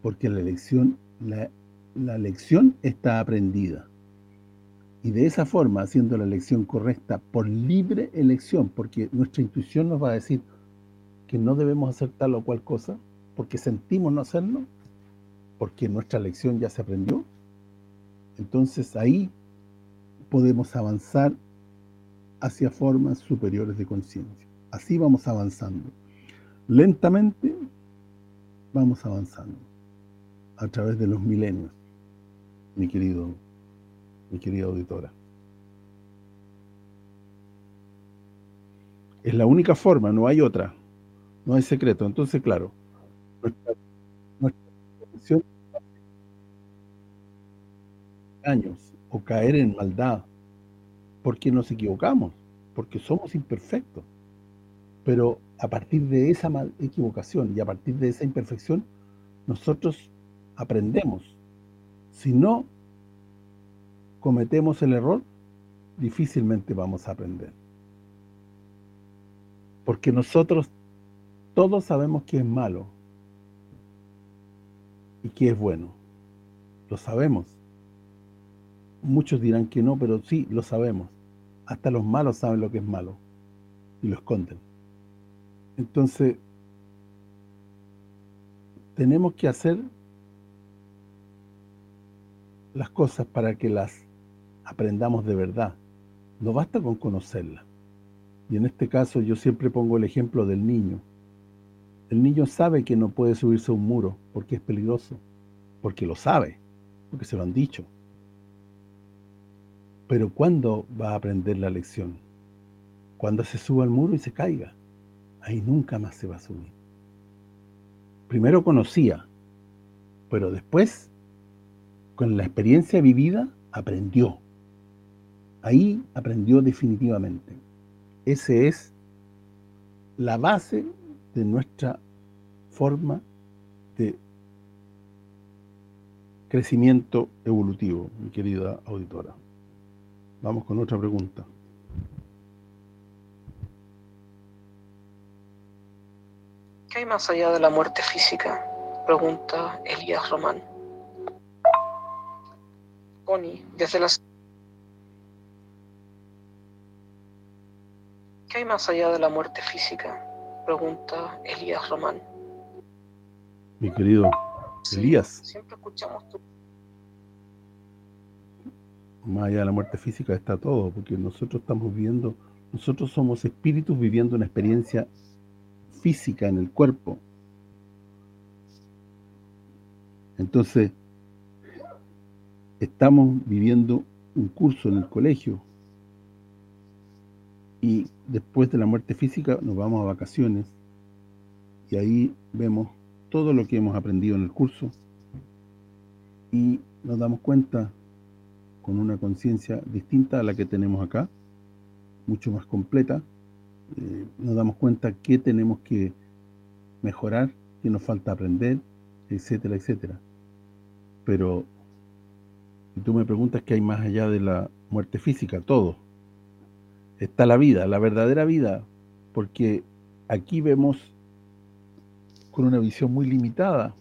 porque la elección la la lección está aprendida. Y de esa forma, haciendo la elección correcta por libre elección, porque nuestra intuición nos va a decir que no debemos hacer tal o cual cosa, porque sentimos no hacerlo, porque nuestra lección ya se aprendió, entonces ahí podemos avanzar hacia formas superiores de conciencia. Así vamos avanzando. Lentamente vamos avanzando a través de los milenios mi querido, mi querida auditora. Es la única forma, no hay otra. No hay secreto. Entonces, claro, nuestra, nuestra años o caer en maldad porque nos equivocamos, porque somos imperfectos. Pero a partir de esa equivocación y a partir de esa imperfección, nosotros aprendemos si no cometemos el error, difícilmente vamos a aprender. Porque nosotros todos sabemos que es malo y que es bueno. Lo sabemos. Muchos dirán que no, pero sí, lo sabemos. Hasta los malos saben lo que es malo y lo esconden. Entonces, tenemos que hacer las cosas para que las aprendamos de verdad. No basta con conocerla. Y en este caso yo siempre pongo el ejemplo del niño. El niño sabe que no puede subirse a un muro porque es peligroso, porque lo sabe, porque se lo han dicho. Pero ¿cuándo va a aprender la lección? Cuando se suba al muro y se caiga. Ahí nunca más se va a subir. Primero conocía, pero después, con la experiencia vivida, aprendió. Ahí aprendió definitivamente. Ese es la base de nuestra forma de crecimiento evolutivo, mi querida auditora. Vamos con otra pregunta. ¿Qué hay más allá de la muerte física? Pregunta Elías Román. Desde las... ¿Qué hay más allá de la muerte física? Pregunta Elías Román. Mi querido Elías. Siempre escuchamos tu... Más allá de la muerte física está todo, porque nosotros estamos viviendo, nosotros somos espíritus viviendo una experiencia física en el cuerpo. Entonces, estamos viviendo un curso en el colegio. Y después de la muerte física nos vamos a vacaciones y ahí vemos todo lo que hemos aprendido en el curso. Y nos damos cuenta con una conciencia distinta a la que tenemos acá, mucho más completa, eh, nos damos cuenta que tenemos que mejorar, que nos falta aprender, etcétera, etcétera. Pero si tú me preguntas qué hay más allá de la muerte física, todo. Está la vida, la verdadera vida, porque aquí vemos con una visión muy limitada,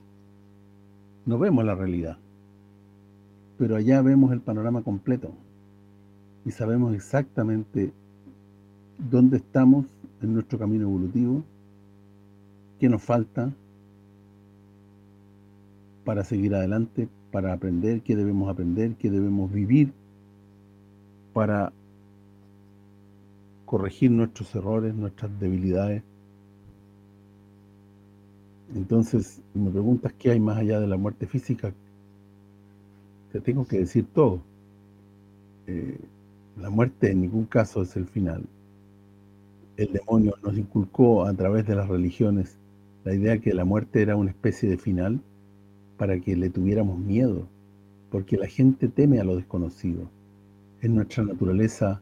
no vemos la realidad. Pero allá vemos el panorama completo y sabemos exactamente dónde estamos en nuestro camino evolutivo, qué nos falta para seguir adelante, para aprender, qué debemos aprender, qué debemos vivir para corregir nuestros errores, nuestras debilidades. Entonces, me preguntas qué hay más allá de la muerte física, te tengo que decir todo. Eh, la muerte en ningún caso es el final el demonio nos inculcó a través de las religiones la idea que la muerte era una especie de final para que le tuviéramos miedo, porque la gente teme a lo desconocido. Es nuestra naturaleza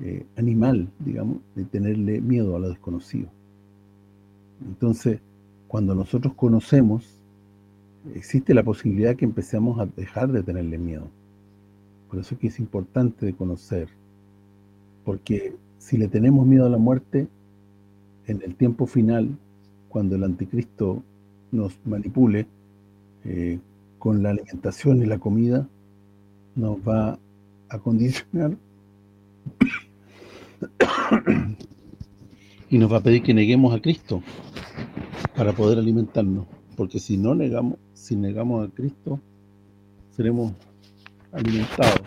eh, animal, digamos, de tenerle miedo a lo desconocido. Entonces, cuando nosotros conocemos, existe la posibilidad que empecemos a dejar de tenerle miedo. Por eso es que es importante de conocer, porque si le tenemos miedo a la muerte, en el tiempo final, cuando el anticristo nos manipule eh, con la alimentación y la comida, nos va a condicionar [COUGHS] y nos va a pedir que neguemos a Cristo para poder alimentarnos, porque si no negamos, si negamos a Cristo, seremos alimentados,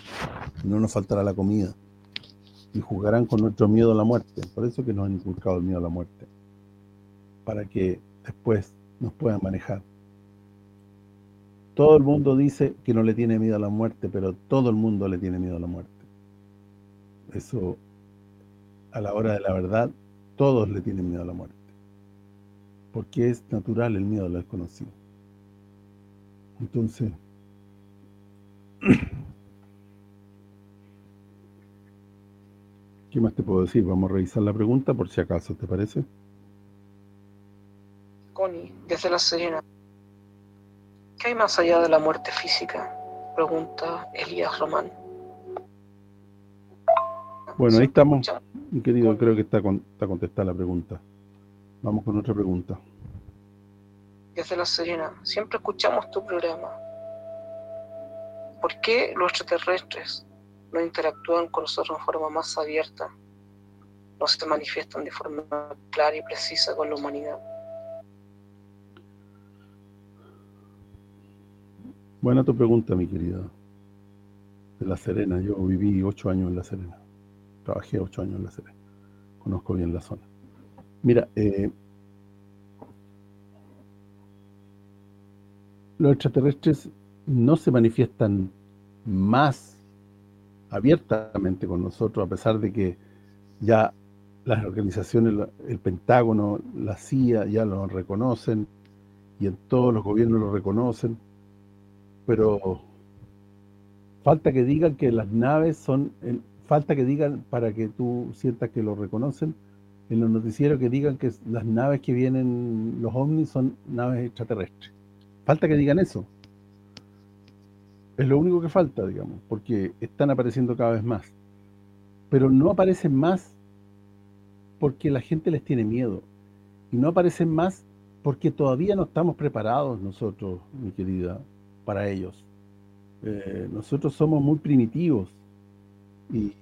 y no nos faltará la comida y jugarán con nuestro miedo a la muerte. Por eso que nos han inculcado el miedo a la muerte. Para que después nos puedan manejar. Todo el mundo dice que no le tiene miedo a la muerte, pero todo el mundo le tiene miedo a la muerte. Eso, a la hora de la verdad, todos le tienen miedo a la muerte. Porque es natural el miedo a lo desconocido. Entonces, [CLEARS THROAT] ¿Qué más te puedo decir? Vamos a revisar la pregunta por si acaso, ¿te parece? Connie, desde La Serena. ¿Qué hay más allá de la muerte física? Pregunta Elías Román. Bueno, ahí estamos, querido, creo que está, está contestada la pregunta. Vamos con otra pregunta. Desde La Serena, siempre escuchamos tu programa. ¿Por qué los extraterrestres no interactúan con nosotros de forma más abierta, no se manifiestan de forma clara y precisa con la humanidad. Buena tu pregunta, mi querida. de La Serena. Yo viví ocho años en La Serena. Trabajé ocho años en La Serena. Conozco bien la zona. Mira, eh, los extraterrestres no se manifiestan más abiertamente con nosotros, a pesar de que ya las organizaciones, el Pentágono, la CIA ya lo reconocen y en todos los gobiernos lo reconocen, pero falta que digan que las naves son, falta que digan para que tú sientas que lo reconocen, en los noticieros que digan que las naves que vienen, los ovnis, son naves extraterrestres. Falta que digan eso. Es lo único que falta, digamos, porque están apareciendo cada vez más. Pero no aparecen más porque la gente les tiene miedo. Y no aparecen más porque todavía no estamos preparados nosotros, mi querida, para ellos. Eh, nosotros somos muy primitivos y,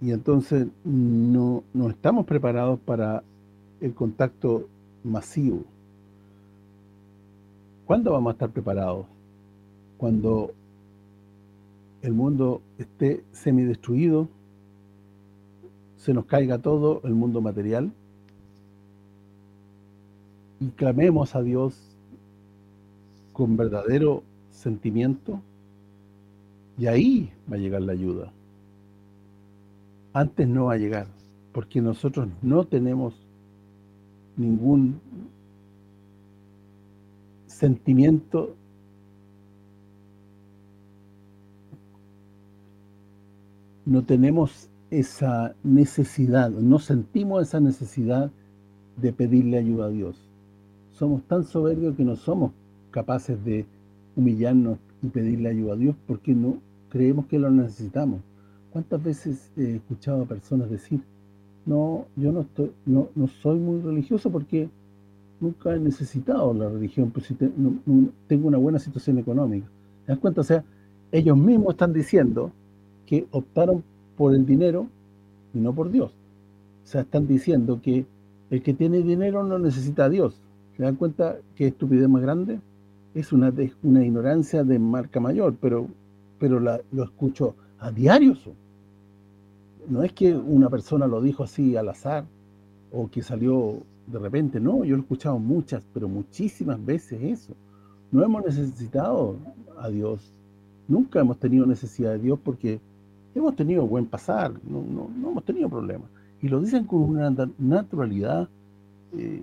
y entonces no, no estamos preparados para el contacto masivo. ¿Cuándo vamos a estar preparados? Cuando el mundo esté semidestruido, se nos caiga todo el mundo material y clamemos a Dios con verdadero sentimiento y ahí va a llegar la ayuda. Antes no va a llegar, porque nosotros no tenemos ningún sentimiento no tenemos esa necesidad, no sentimos esa necesidad de pedirle ayuda a Dios. Somos tan soberbios que no somos capaces de humillarnos y pedirle ayuda a Dios porque no creemos que lo necesitamos. ¿Cuántas veces he escuchado a personas decir, no, yo no estoy no, no soy muy religioso porque nunca he necesitado la religión, pues si tengo una buena situación económica. ¿Te das cuenta? O sea, ellos mismos están diciendo que optaron por el dinero y no por Dios. O sea, están diciendo que el que tiene dinero no necesita a Dios. ¿Se dan cuenta qué estupidez más grande? Es una una ignorancia de marca mayor, pero pero lo escucho a diario No es que una persona lo dijo así al azar o que salió de repente, no, yo lo he escuchado muchas, pero muchísimas veces eso. No hemos necesitado a Dios, nunca hemos tenido necesidad de Dios porque hemos tenido buen pasar, no, no, hemos tenido problemas. Y lo dicen con una naturalidad eh,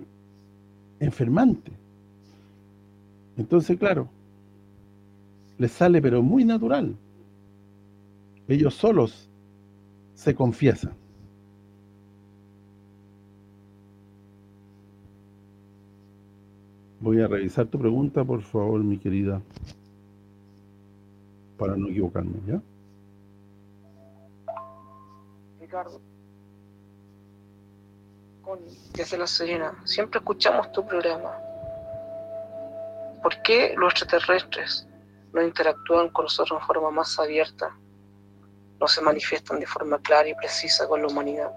enfermante. Entonces, claro, les sale pero muy natural. Ellos solos se confiesan. Voy a revisar tu pregunta, por favor, mi querida, para no equivocarme, ¿ya? Ricardo, desde La Serena, siempre escuchamos tu programa. ¿Por qué los extraterrestres no interactúan con nosotros de forma más abierta? No se manifiestan de forma clara y precisa con la humanidad.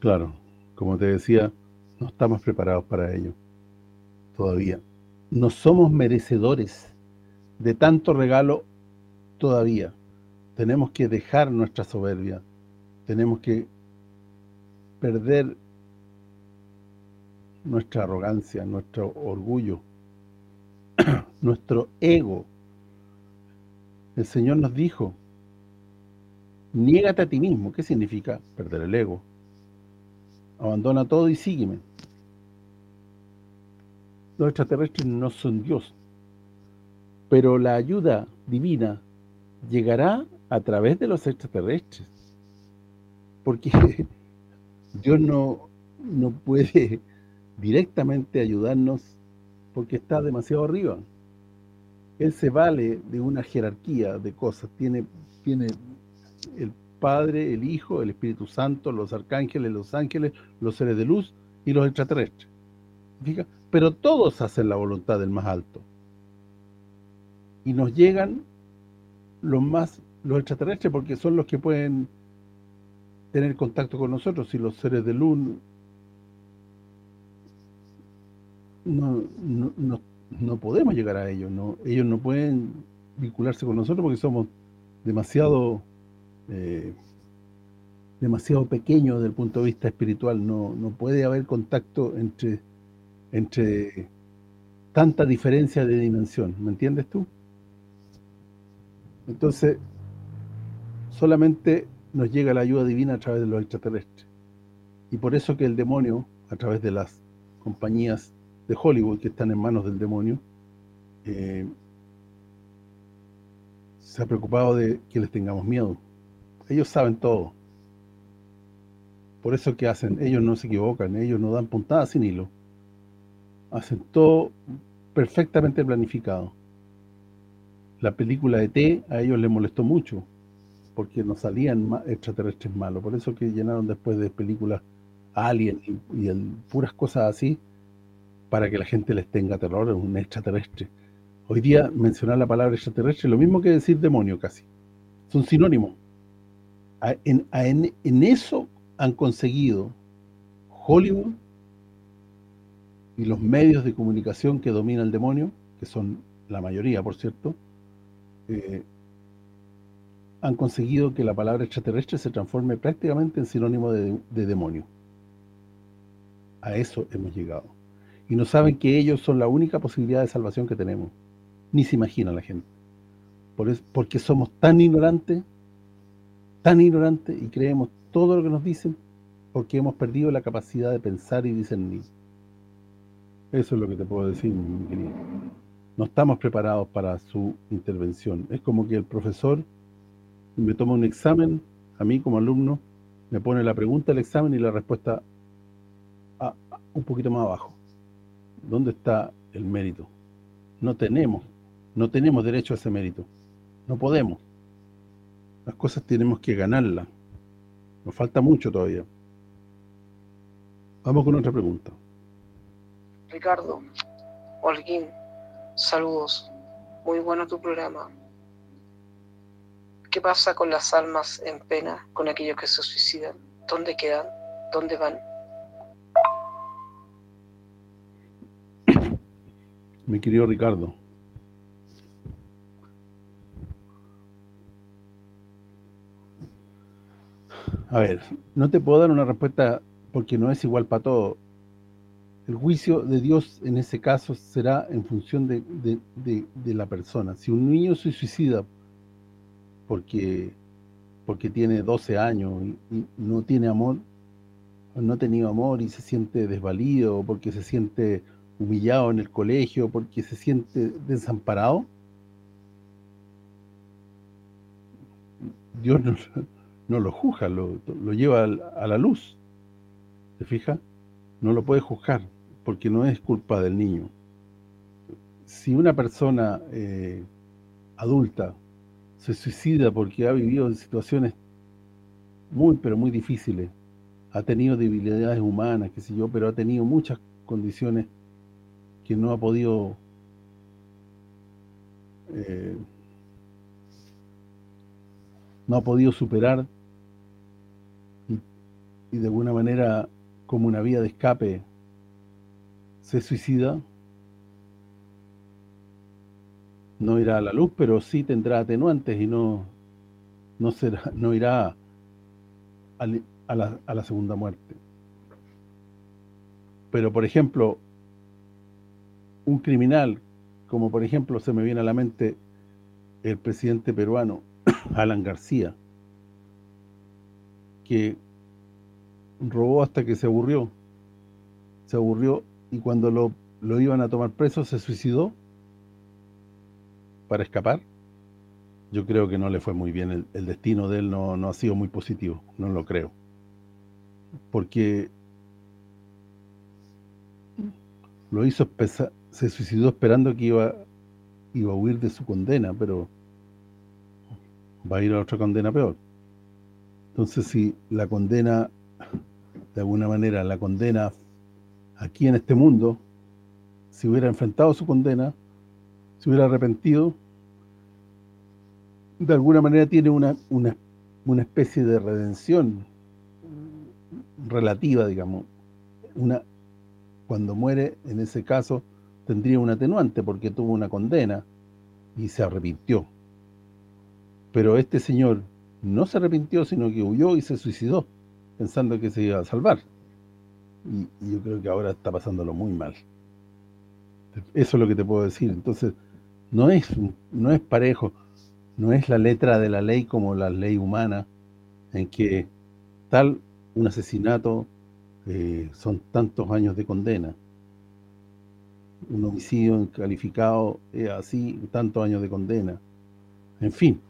Claro, como te decía, no estamos preparados para ello. Todavía. No somos merecedores de tanto regalo todavía. Tenemos que dejar nuestra soberbia. Tenemos que perder nuestra arrogancia, nuestro orgullo, [CLEARS THROAT] nuestro ego. El Señor nos dijo, niégate a ti mismo. ¿Qué significa perder el ego? Abandona todo y sígueme. Los extraterrestres no son Dios, pero la ayuda divina llegará a través de los extraterrestres. Porque [LAUGHS] Dios no, no puede directamente ayudarnos porque está demasiado arriba. Él se vale de una jerarquía de cosas. Tiene, tiene el Padre, el Hijo, el Espíritu Santo, los arcángeles, los ángeles, los seres de luz y los extraterrestres. Pero todos hacen la voluntad del más alto. Y nos llegan los más los extraterrestres porque son los que pueden tener contacto con nosotros y los seres de luz no, no podemos llegar a ellos, no ellos no pueden vincularse con nosotros porque somos demasiado eh, demasiado pequeños desde el punto de vista espiritual, no, no puede haber contacto entre entre tanta diferencia de dimensión, ¿me entiendes tú? Entonces, solamente nos llega la ayuda divina a través de los extraterrestres. Y por eso que el demonio, a través de las compañías de Hollywood que están en manos del demonio, eh, se ha preocupado de que les tengamos miedo. Ellos saben todo. Por eso que hacen, ellos no se equivocan, ellos no dan puntadas sin hilo. Hacen todo perfectamente planificado. La película de T a ellos les molestó mucho, porque no salían extraterrestres malos. Por eso que llenaron después de películas Alien y, puras cosas así, para que la gente les tenga terror, un extraterrestre. Hoy día mencionar la palabra extraterrestre es lo mismo que decir demonio casi. Son sinónimos. En, en, eso han conseguido Hollywood y los medios de comunicación que domina el demonio, que son la mayoría, por cierto, eh, han conseguido que la palabra extraterrestre se transforme prácticamente en sinónimo de, demonio. A eso hemos llegado. Y no saben que ellos son la única posibilidad de salvación que tenemos. Ni se imagina la gente. Por porque somos tan ignorantes, tan ignorantes, y creemos todo lo que nos dicen, porque hemos perdido la capacidad de pensar y discernir. Eso es lo que te puedo decir, mi querido no estamos preparados para su intervención. Es como que el profesor me toma un examen, a mí como alumno, me pone la pregunta del examen y la respuesta un poquito más abajo. ¿Dónde está el mérito? No tenemos, no tenemos derecho a ese mérito. No podemos. Las cosas tenemos que ganarlas. Nos falta mucho todavía. Vamos con otra pregunta. Ricardo, Holguín, Saludos. Muy bueno tu programa. ¿Qué pasa con las almas en pena, con aquellos que se suicidan? ¿Dónde quedan? ¿Dónde van? Mi querido Ricardo. A ver, no te puedo dar una respuesta porque no es igual para todos el juicio de Dios en ese caso será en función de, la persona. Si un niño se suicida porque porque tiene 12 años y, no tiene amor, no ha tenido amor y se siente desvalido, porque se siente humillado en el colegio, porque se siente desamparado, Dios no, lo juzga, lo, lleva a la luz. ¿Te fijas? No lo puede juzgar porque no es culpa del niño. Si una persona eh, adulta se suicida porque ha vivido en situaciones muy, pero muy difíciles, ha tenido debilidades humanas, qué sé yo, pero ha tenido muchas condiciones que no ha podido eh, no ha podido superar y de alguna manera como una vía de escape se suicida, no irá a la luz, pero sí tendrá atenuantes y no no será no irá a, la, a la segunda muerte. Pero, por ejemplo, un criminal, como por ejemplo se me viene a la mente el presidente peruano, [CLEARS THROAT] Alan García, que robó hasta que se aburrió, se aburrió y cuando lo, lo iban a tomar preso se suicidó para escapar. Yo creo que no le fue muy bien, el, destino de él no, no ha sido muy positivo, no lo creo. Porque lo hizo, se suicidó esperando que iba, iba a huir de su condena, pero va a ir a otra condena peor. Entonces, si la condena, de alguna manera, la condena aquí en este mundo, si hubiera enfrentado su condena, si hubiera arrepentido, de alguna manera tiene una, una, una especie de redención relativa, digamos. una Cuando muere, en ese caso, tendría un atenuante porque tuvo una condena y se arrepintió. Pero este señor no se arrepintió, sino que huyó y se suicidó, pensando que se iba a salvar. Y, yo creo que ahora está pasándolo muy mal. Eso es lo que te puedo decir. Entonces, no es, no es parejo, no es la letra de la ley como la ley humana, en que tal un asesinato eh, son tantos años de condena. Un homicidio calificado es así, tantos años de condena. En fin,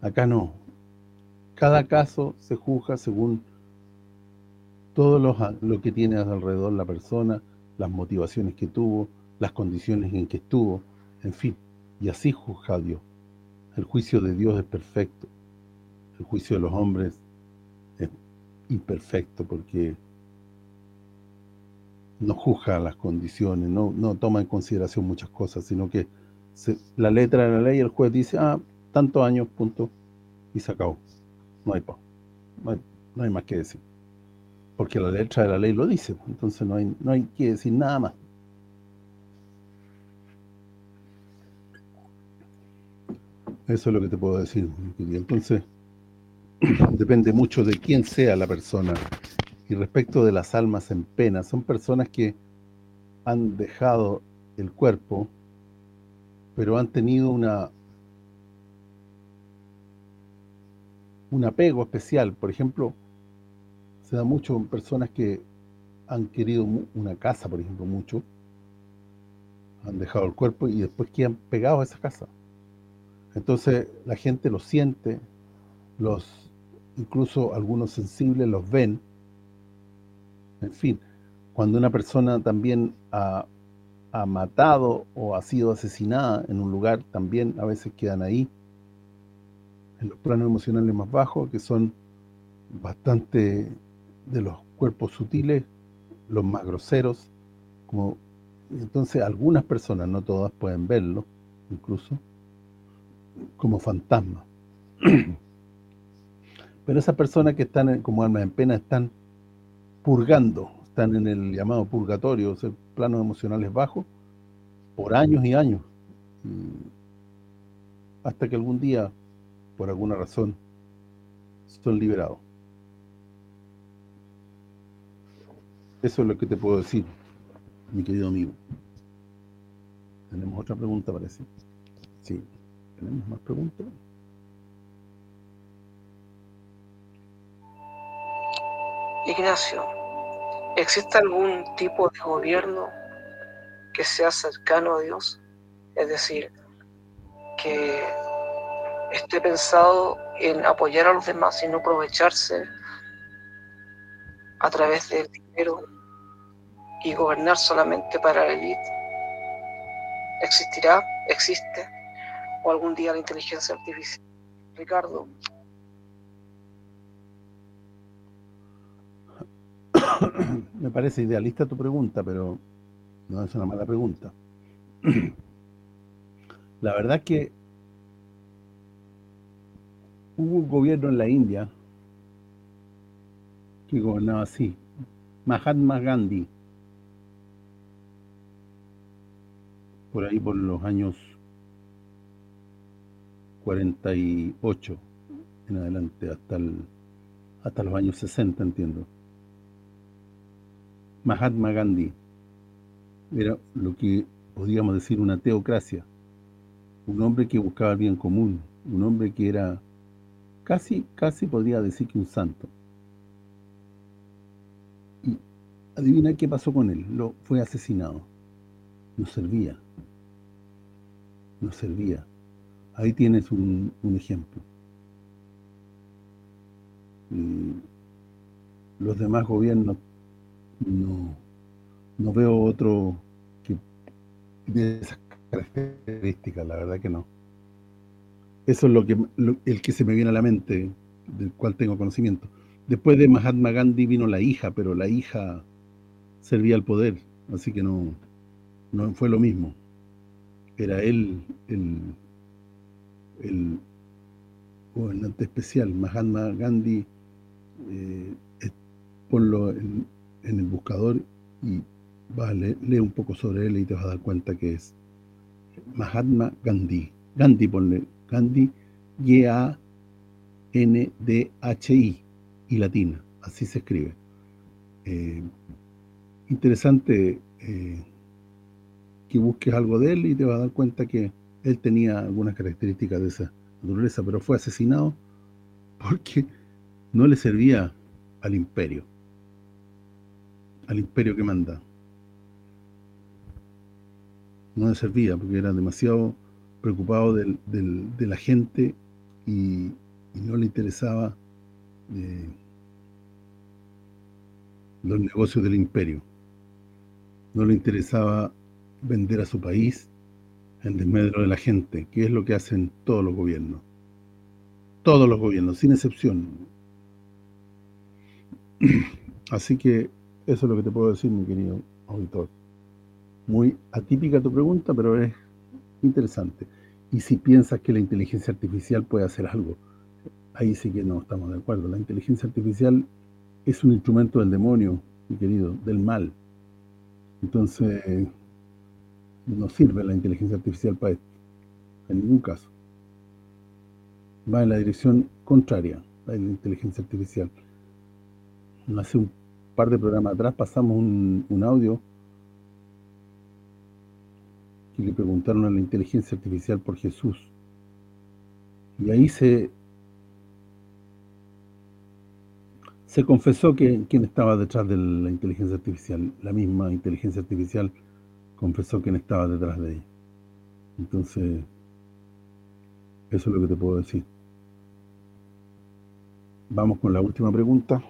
acá no. Cada caso se juzga según todo lo, lo que tiene alrededor la persona, las motivaciones que tuvo, las condiciones en que estuvo, en fin. Y así juzga Dios. El juicio de Dios es perfecto. El juicio de los hombres es imperfecto porque no juzga las condiciones, no, no toma en consideración muchas cosas, sino que la letra de la ley, el juez dice, ah, tantos años, punto, y se acabó. No hay, no hay, no hay más que decir. Porque la letra de la ley lo dice, entonces no hay, no hay que decir nada más. Eso es lo que te puedo decir. Entonces, [CLEARS THROAT] depende mucho de quién sea la persona. Respecto de las almas en pena, son personas que han dejado el cuerpo, pero han tenido una un apego especial. Por ejemplo, se da mucho en personas que han querido una casa, por ejemplo, mucho, han dejado el cuerpo y después quedan pegados a esa casa. Entonces la gente lo siente, los incluso algunos sensibles los ven. En fin, cuando una persona también ha, matado o ha sido asesinada en un lugar, también a veces quedan ahí, en los planos emocionales más bajos, que son bastante de los cuerpos sutiles, los más groseros, como entonces algunas personas, no todas pueden verlo, incluso, como fantasma. [CLEARS THROAT] Pero esas personas que están como almas en pena están purgando, están en el llamado purgatorio, o sea, planos emocionales bajos, por años y años. hasta que algún día, por alguna razón, son liberados. Eso es lo que te puedo decir, mi querido amigo. Tenemos otra pregunta, parece. Sí. ¿Tenemos más preguntas? Ignacio, ¿existe algún tipo de gobierno que sea cercano a Dios? Es decir, que esté pensado en apoyar a los demás y no aprovecharse a través del dinero y gobernar solamente para la élite. ¿Existirá? ¿Existe? o algún día la inteligencia artificial. Ricardo. [COUGHS] Me parece idealista tu pregunta, pero no es una mala pregunta. [COUGHS] La verdad que hubo un gobierno en la India que gobernaba así, Mahatma Gandhi, por ahí por los años 48 en adelante, hasta el, hasta los años 60, entiendo. Mahatma Gandhi era lo que podríamos decir una teocracia, un hombre que buscaba el bien común, un hombre que era casi, casi podría decir que un santo. Y adivina qué pasó con él, lo fue asesinado. No servía. No servía Ahí tienes un, ejemplo. los demás gobiernos no, no veo otro que de esas características, la verdad que no. Eso es lo que el que se me viene a la mente, del cual tengo conocimiento. Después de Mahatma Gandhi vino la hija, pero la hija servía al poder, así que no, no fue lo mismo. Era él el el gobernante especial, Mahatma Gandhi, eh, ponlo en, el buscador y vale, lee un poco sobre él y te vas a dar cuenta que es Mahatma Gandhi. Gandhi, ponle Gandhi, G-A-N-D-H-I, y latina, así se escribe. Eh, interesante eh, que busques algo de él y te vas a dar cuenta que él tenía algunas características de esa naturaleza, pero fue asesinado porque no le servía al imperio, al imperio que manda. No le servía porque era demasiado preocupado del, de la gente y, no le interesaba eh, los negocios del imperio. No le interesaba vender a su país en desmedro de la gente, que es lo que hacen todos los gobiernos. Todos los gobiernos, sin excepción. [CLEARS THROAT] Así que eso es lo que te puedo decir, mi querido auditor. Muy atípica tu pregunta, pero es interesante. Y si piensas que la inteligencia artificial puede hacer algo, ahí sí que no estamos de acuerdo. La inteligencia artificial es un instrumento del demonio, mi querido, del mal. Entonces, no sirve la inteligencia artificial para esto, en ningún caso. Va en la dirección contraria la inteligencia artificial. Hace un par de programas atrás pasamos un, audio que le preguntaron a la inteligencia artificial por Jesús. Y ahí se se confesó que quien estaba detrás de la inteligencia artificial, la misma inteligencia artificial confesó quién estaba detrás de ella. Entonces, eso es lo que te puedo decir. Vamos con la última pregunta.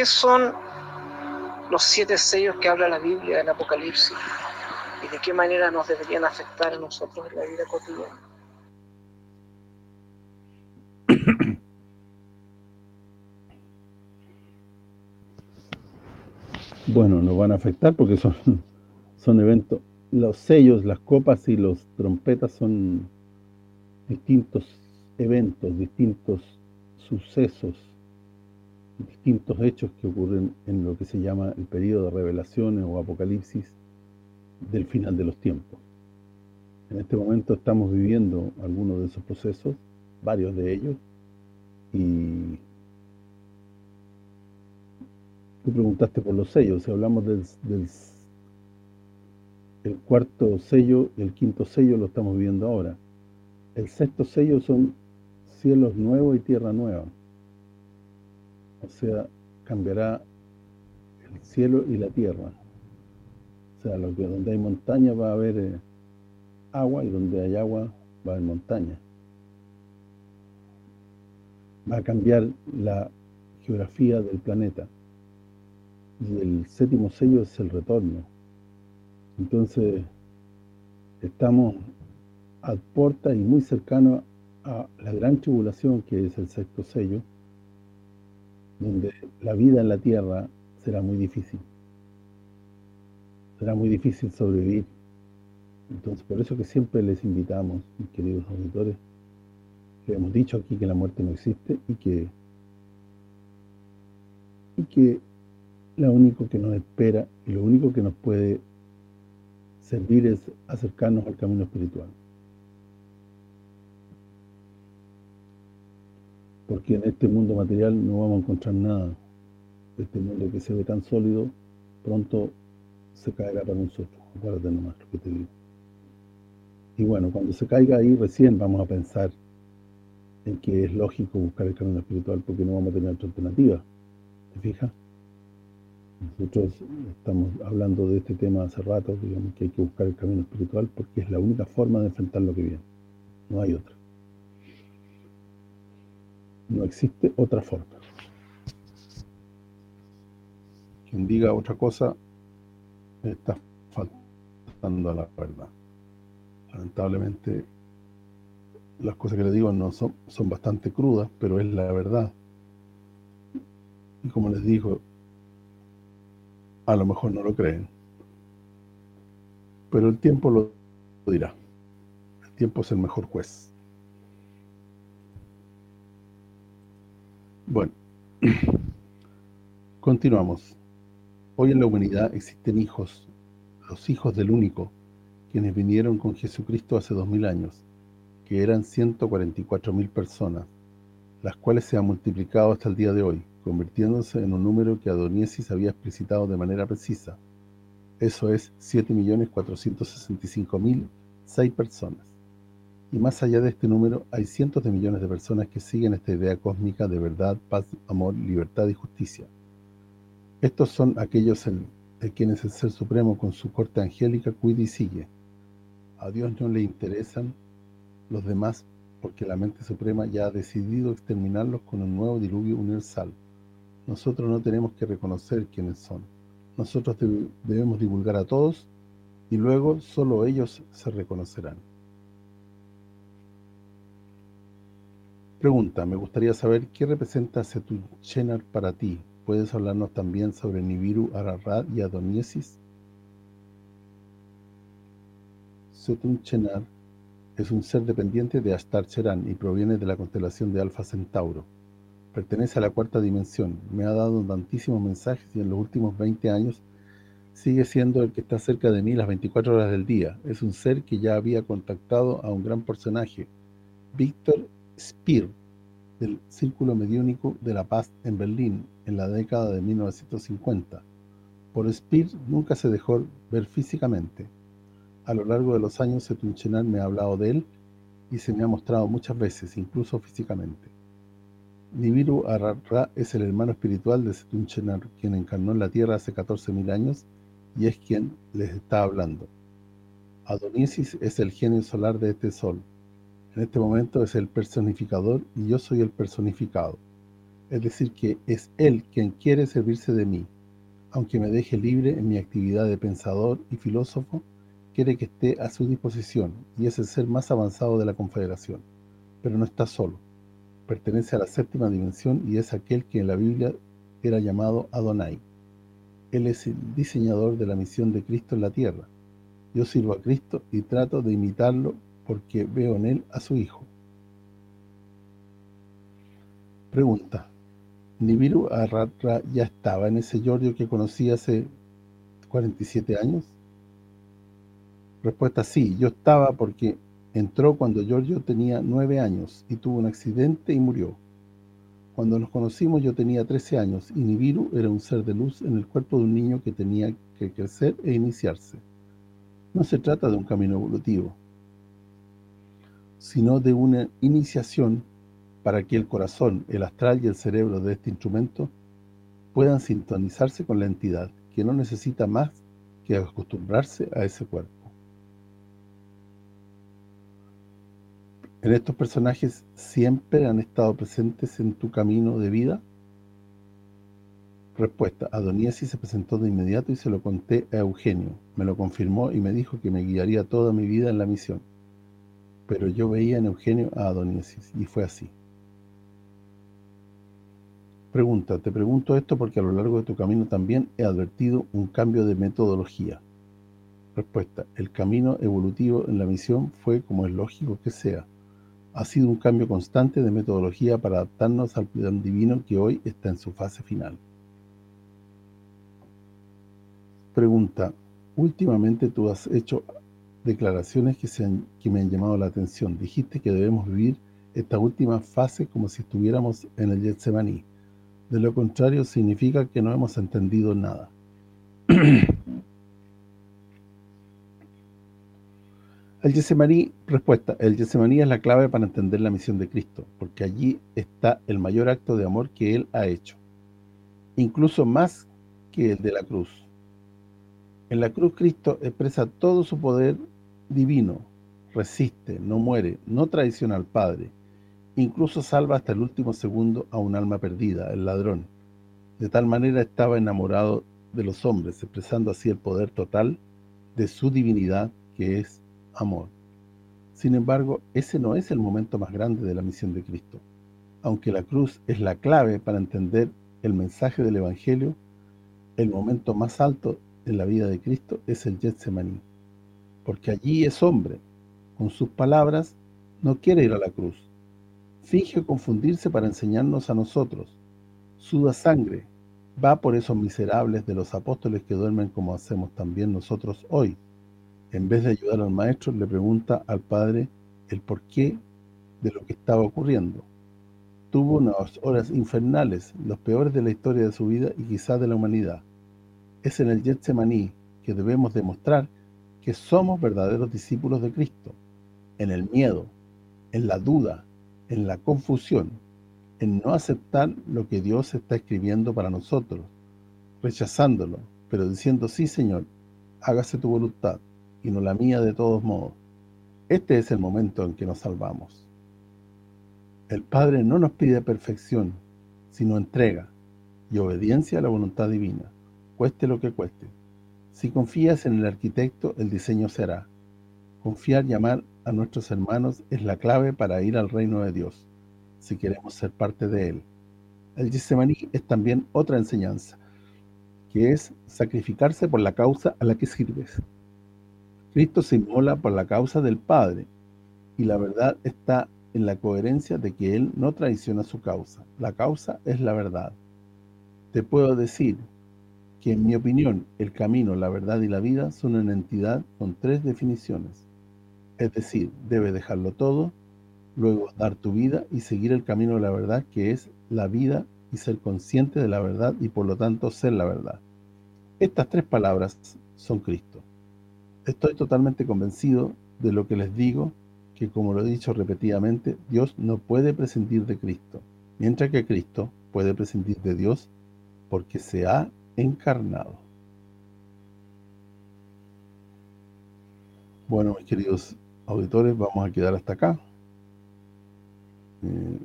¿Qué son los siete sellos que habla la Biblia en Apocalipsis? ¿Y de qué manera nos deberían afectar a nosotros en la vida cotidiana? [COUGHS] Bueno, nos van a afectar porque son, son eventos. Los sellos, las copas y los trompetas son distintos eventos, distintos sucesos, distintos hechos que ocurren en lo que se llama el periodo de revelaciones o apocalipsis del final de los tiempos. En este momento estamos viviendo algunos de esos procesos, varios de ellos, y Tú preguntaste por los sellos, si hablamos del, el cuarto sello y el quinto sello lo estamos viendo ahora. El sexto sello son cielos nuevos y tierra nueva. O sea, cambiará el cielo y la tierra. O sea, lo que, donde hay montaña va a haber eh, agua y donde hay agua va a haber montaña. Va a cambiar la geografía del planeta y el séptimo sello es el retorno. Entonces, estamos a puerta y muy cercano a la gran tribulación que es el sexto sello, donde la vida en la tierra será muy difícil. Será muy difícil sobrevivir. Entonces, por eso que siempre les invitamos, mis queridos auditores, que hemos dicho aquí que la muerte no existe y que y que lo único que nos espera y lo único que nos puede servir es acercarnos al camino espiritual. Porque en este mundo material no vamos a encontrar nada. Este mundo que se ve tan sólido, pronto se caerá para nosotros. Acuérdate nomás lo que te digo. Y bueno, cuando se caiga ahí, recién vamos a pensar en que es lógico buscar el camino espiritual porque no vamos a tener otra alternativa. ¿Te fijas? Nosotros estamos hablando de este tema hace rato, digamos que hay que buscar el camino espiritual porque es la única forma de enfrentar lo que viene. No hay otra. No existe otra forma. Quien diga otra cosa está faltando a la verdad. Lamentablemente, las cosas que le digo no son, son bastante crudas, pero es la verdad. Y como les digo, a lo mejor no lo creen. Pero el tiempo lo dirá. El tiempo es el mejor juez. Bueno, [CLEARS THROAT] continuamos. Hoy en la humanidad existen hijos, los hijos del único, quienes vinieron con Jesucristo hace dos mil años, que eran 144.000 personas, las cuales se han multiplicado hasta el día de hoy, convirtiéndose en un número que Adoniesis había explicitado de manera precisa. Eso es 7.465.006 personas. Y más allá de este número, hay cientos de millones de personas que siguen esta idea cósmica de verdad, paz, amor, libertad y justicia. Estos son aquellos de quienes el Ser Supremo con su corte angélica cuida y sigue. A Dios no le interesan los demás porque la mente suprema ya ha decidido exterminarlos con un nuevo diluvio universal. Nosotros no tenemos que reconocer quiénes son. Nosotros debemos divulgar a todos y luego solo ellos se reconocerán. Pregunta, me gustaría saber qué representa Setun Chenar para ti. ¿Puedes hablarnos también sobre Nibiru, Ararat y Adoniesis? Setun Chenar es un ser dependiente de Astar Cheran y proviene de la constelación de Alfa Centauro. Pertenece a la cuarta dimensión. Me ha dado tantísimos mensajes y en los últimos 20 años sigue siendo el que está cerca de mí las 24 horas del día. Es un ser que ya había contactado a un gran personaje, Víctor Speer, del Círculo Mediúnico de la Paz en Berlín, en la década de 1950. Por Speer nunca se dejó ver físicamente. A lo largo de los años, Setunchenar me ha hablado de él y se me ha mostrado muchas veces, incluso físicamente. Nibiru Ararra es el hermano espiritual de Setunchenar, quien encarnó en la Tierra hace 14.000 años y es quien les está hablando. Adonisis es el genio solar de este sol. En este momento es el personificador y yo soy el personificado. Es decir, que es él quien quiere servirse de mí. Aunque me deje libre en mi actividad de pensador y filósofo, quiere que esté a su disposición y es el ser más avanzado de la Confederación. Pero no está solo. Pertenece a la séptima dimensión y es aquel que en la Biblia era llamado Adonai. Él es el diseñador de la misión de Cristo en la tierra. Yo sirvo a Cristo y trato de imitarlo porque veo en él a su Hijo. Pregunta. ¿Nibiru Arratra ya estaba en ese Giorgio que conocí hace 47 años? Respuesta sí, yo estaba porque entró cuando Giorgio tenía nueve años y tuvo un accidente y murió. Cuando nos conocimos yo tenía 13 años y Nibiru era un ser de luz en el cuerpo de un niño que tenía que crecer e iniciarse. No se trata de un camino evolutivo, sino de una iniciación para que el corazón, el astral y el cerebro de este instrumento puedan sintonizarse con la entidad, que no necesita más que acostumbrarse a ese cuerpo. ¿En estos personajes siempre han estado presentes en tu camino de vida? Respuesta. Adoniesi se presentó de inmediato y se lo conté a Eugenio. Me lo confirmó y me dijo que me guiaría toda mi vida en la misión. Pero yo veía en Eugenio a Adoniesis y fue así. Pregunta. Te pregunto esto porque a lo largo de tu camino también he advertido un cambio de metodología. Respuesta. El camino evolutivo en la misión fue como es lógico que sea ha sido un cambio constante de metodología para adaptarnos al plan divino que hoy está en su fase final. Pregunta, últimamente tú has hecho declaraciones que, se que me han llamado la atención. Dijiste que debemos vivir esta última fase como si estuviéramos en el Getsemaní. De lo contrario, significa que no hemos entendido nada. [CLEARS THROAT] El Yesemaní, respuesta, el Yesemaní es la clave para entender la misión de Cristo, porque allí está el mayor acto de amor que Él ha hecho, incluso más que el de la cruz. En la cruz Cristo expresa todo su poder divino, resiste, no muere, no traiciona al Padre, incluso salva hasta el último segundo a un alma perdida, el ladrón. De tal manera estaba enamorado de los hombres, expresando así el poder total de su divinidad, que es amor. Sin embargo, ese no es el momento más grande de la misión de Cristo. Aunque la cruz es la clave para entender el mensaje del Evangelio, el momento más alto en la vida de Cristo es el Getsemaní. Porque allí es hombre. Con sus palabras, no quiere ir a la cruz. Finge confundirse para enseñarnos a nosotros. Suda sangre, Va por esos miserables de los apóstoles que duermen como hacemos también nosotros hoy. En vez de ayudar al maestro, le pregunta al padre el porqué de lo que estaba ocurriendo. Tuvo unas horas infernales, los peores de la historia de su vida y quizás de la humanidad. Es en el Getsemaní que debemos demostrar que somos verdaderos discípulos de Cristo, en el miedo, en la duda, en la confusión, en no aceptar lo que Dios está escribiendo para nosotros, rechazándolo, pero diciendo, sí Señor, hágase tu voluntad, y no la mía de todos modos. Este es el momento en que nos salvamos. El Padre no nos pide perfección, sino entrega y obediencia a la voluntad divina, cueste lo que cueste. Si confías en el arquitecto, el diseño será. Confiar y amar a nuestros hermanos es la clave para ir al reino de Dios, si queremos ser parte de Él. El Getsemaní es también otra enseñanza, que es sacrificarse por la causa a la que sirves. Cristo se inmola por la causa del Padre, y la verdad está en la coherencia de que Él no traiciona su causa. La causa es la verdad. Te puedo decir que, en mi opinión, el camino, la verdad y la vida son una entidad con tres definiciones. Es decir, debes dejarlo todo, luego dar tu vida y seguir el camino de la verdad, que es la vida y ser consciente de la verdad y por lo tanto ser la verdad. Estas tres palabras son Cristo. Estoy totalmente convencido de lo que les digo, que como lo he dicho repetidamente, Dios no puede prescindir de Cristo, mientras que Cristo puede prescindir de Dios porque se ha encarnado. Bueno, mis queridos auditores, vamos a quedar hasta acá. Eh,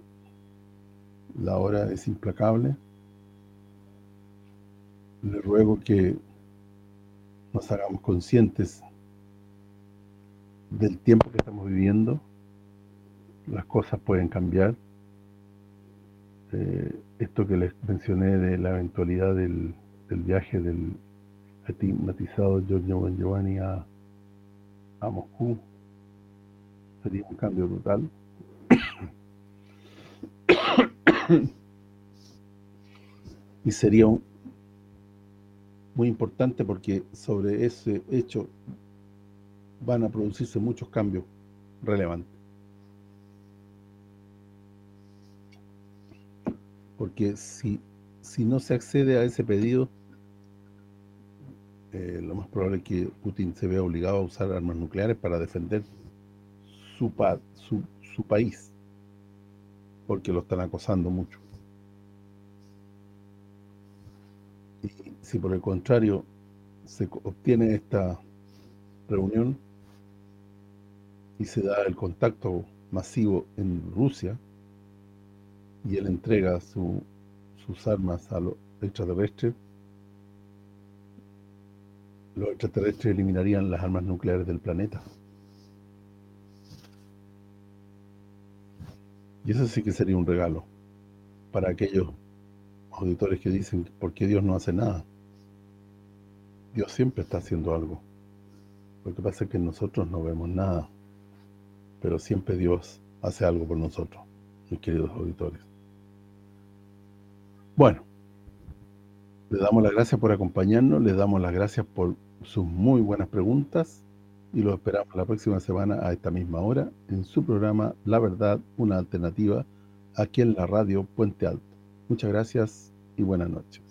la hora es implacable. Le ruego que nos hagamos conscientes del tiempo que estamos viviendo. Las cosas pueden cambiar. Eh, esto que les mencioné de la eventualidad del, viaje del estigmatizado Giorgio Giovanni a, a Moscú sería un cambio brutal. [COUGHS] y sería muy importante porque sobre ese hecho van a producirse muchos cambios relevantes. Porque si, si no se accede a ese pedido, eh, lo más probable es que Putin se vea obligado a usar armas nucleares para defender su, su, su país, porque lo están acosando mucho. Y si por el contrario se obtiene esta reunión, y se da el contacto masivo en Rusia y él entrega sus armas a los extraterrestres, los extraterrestres eliminarían las armas nucleares del planeta. Y eso sí que sería un regalo para aquellos auditores que dicen, ¿por qué Dios no hace nada? Dios siempre está haciendo algo. Lo que pasa es que nosotros no vemos nada pero siempre Dios hace algo por nosotros, mis queridos auditores. Bueno, le damos las gracias por acompañarnos, le damos las gracias por sus muy buenas preguntas y lo esperamos la próxima semana a esta misma hora en su programa La Verdad, una alternativa, aquí en la radio Puente Alto. Muchas gracias y buenas noches.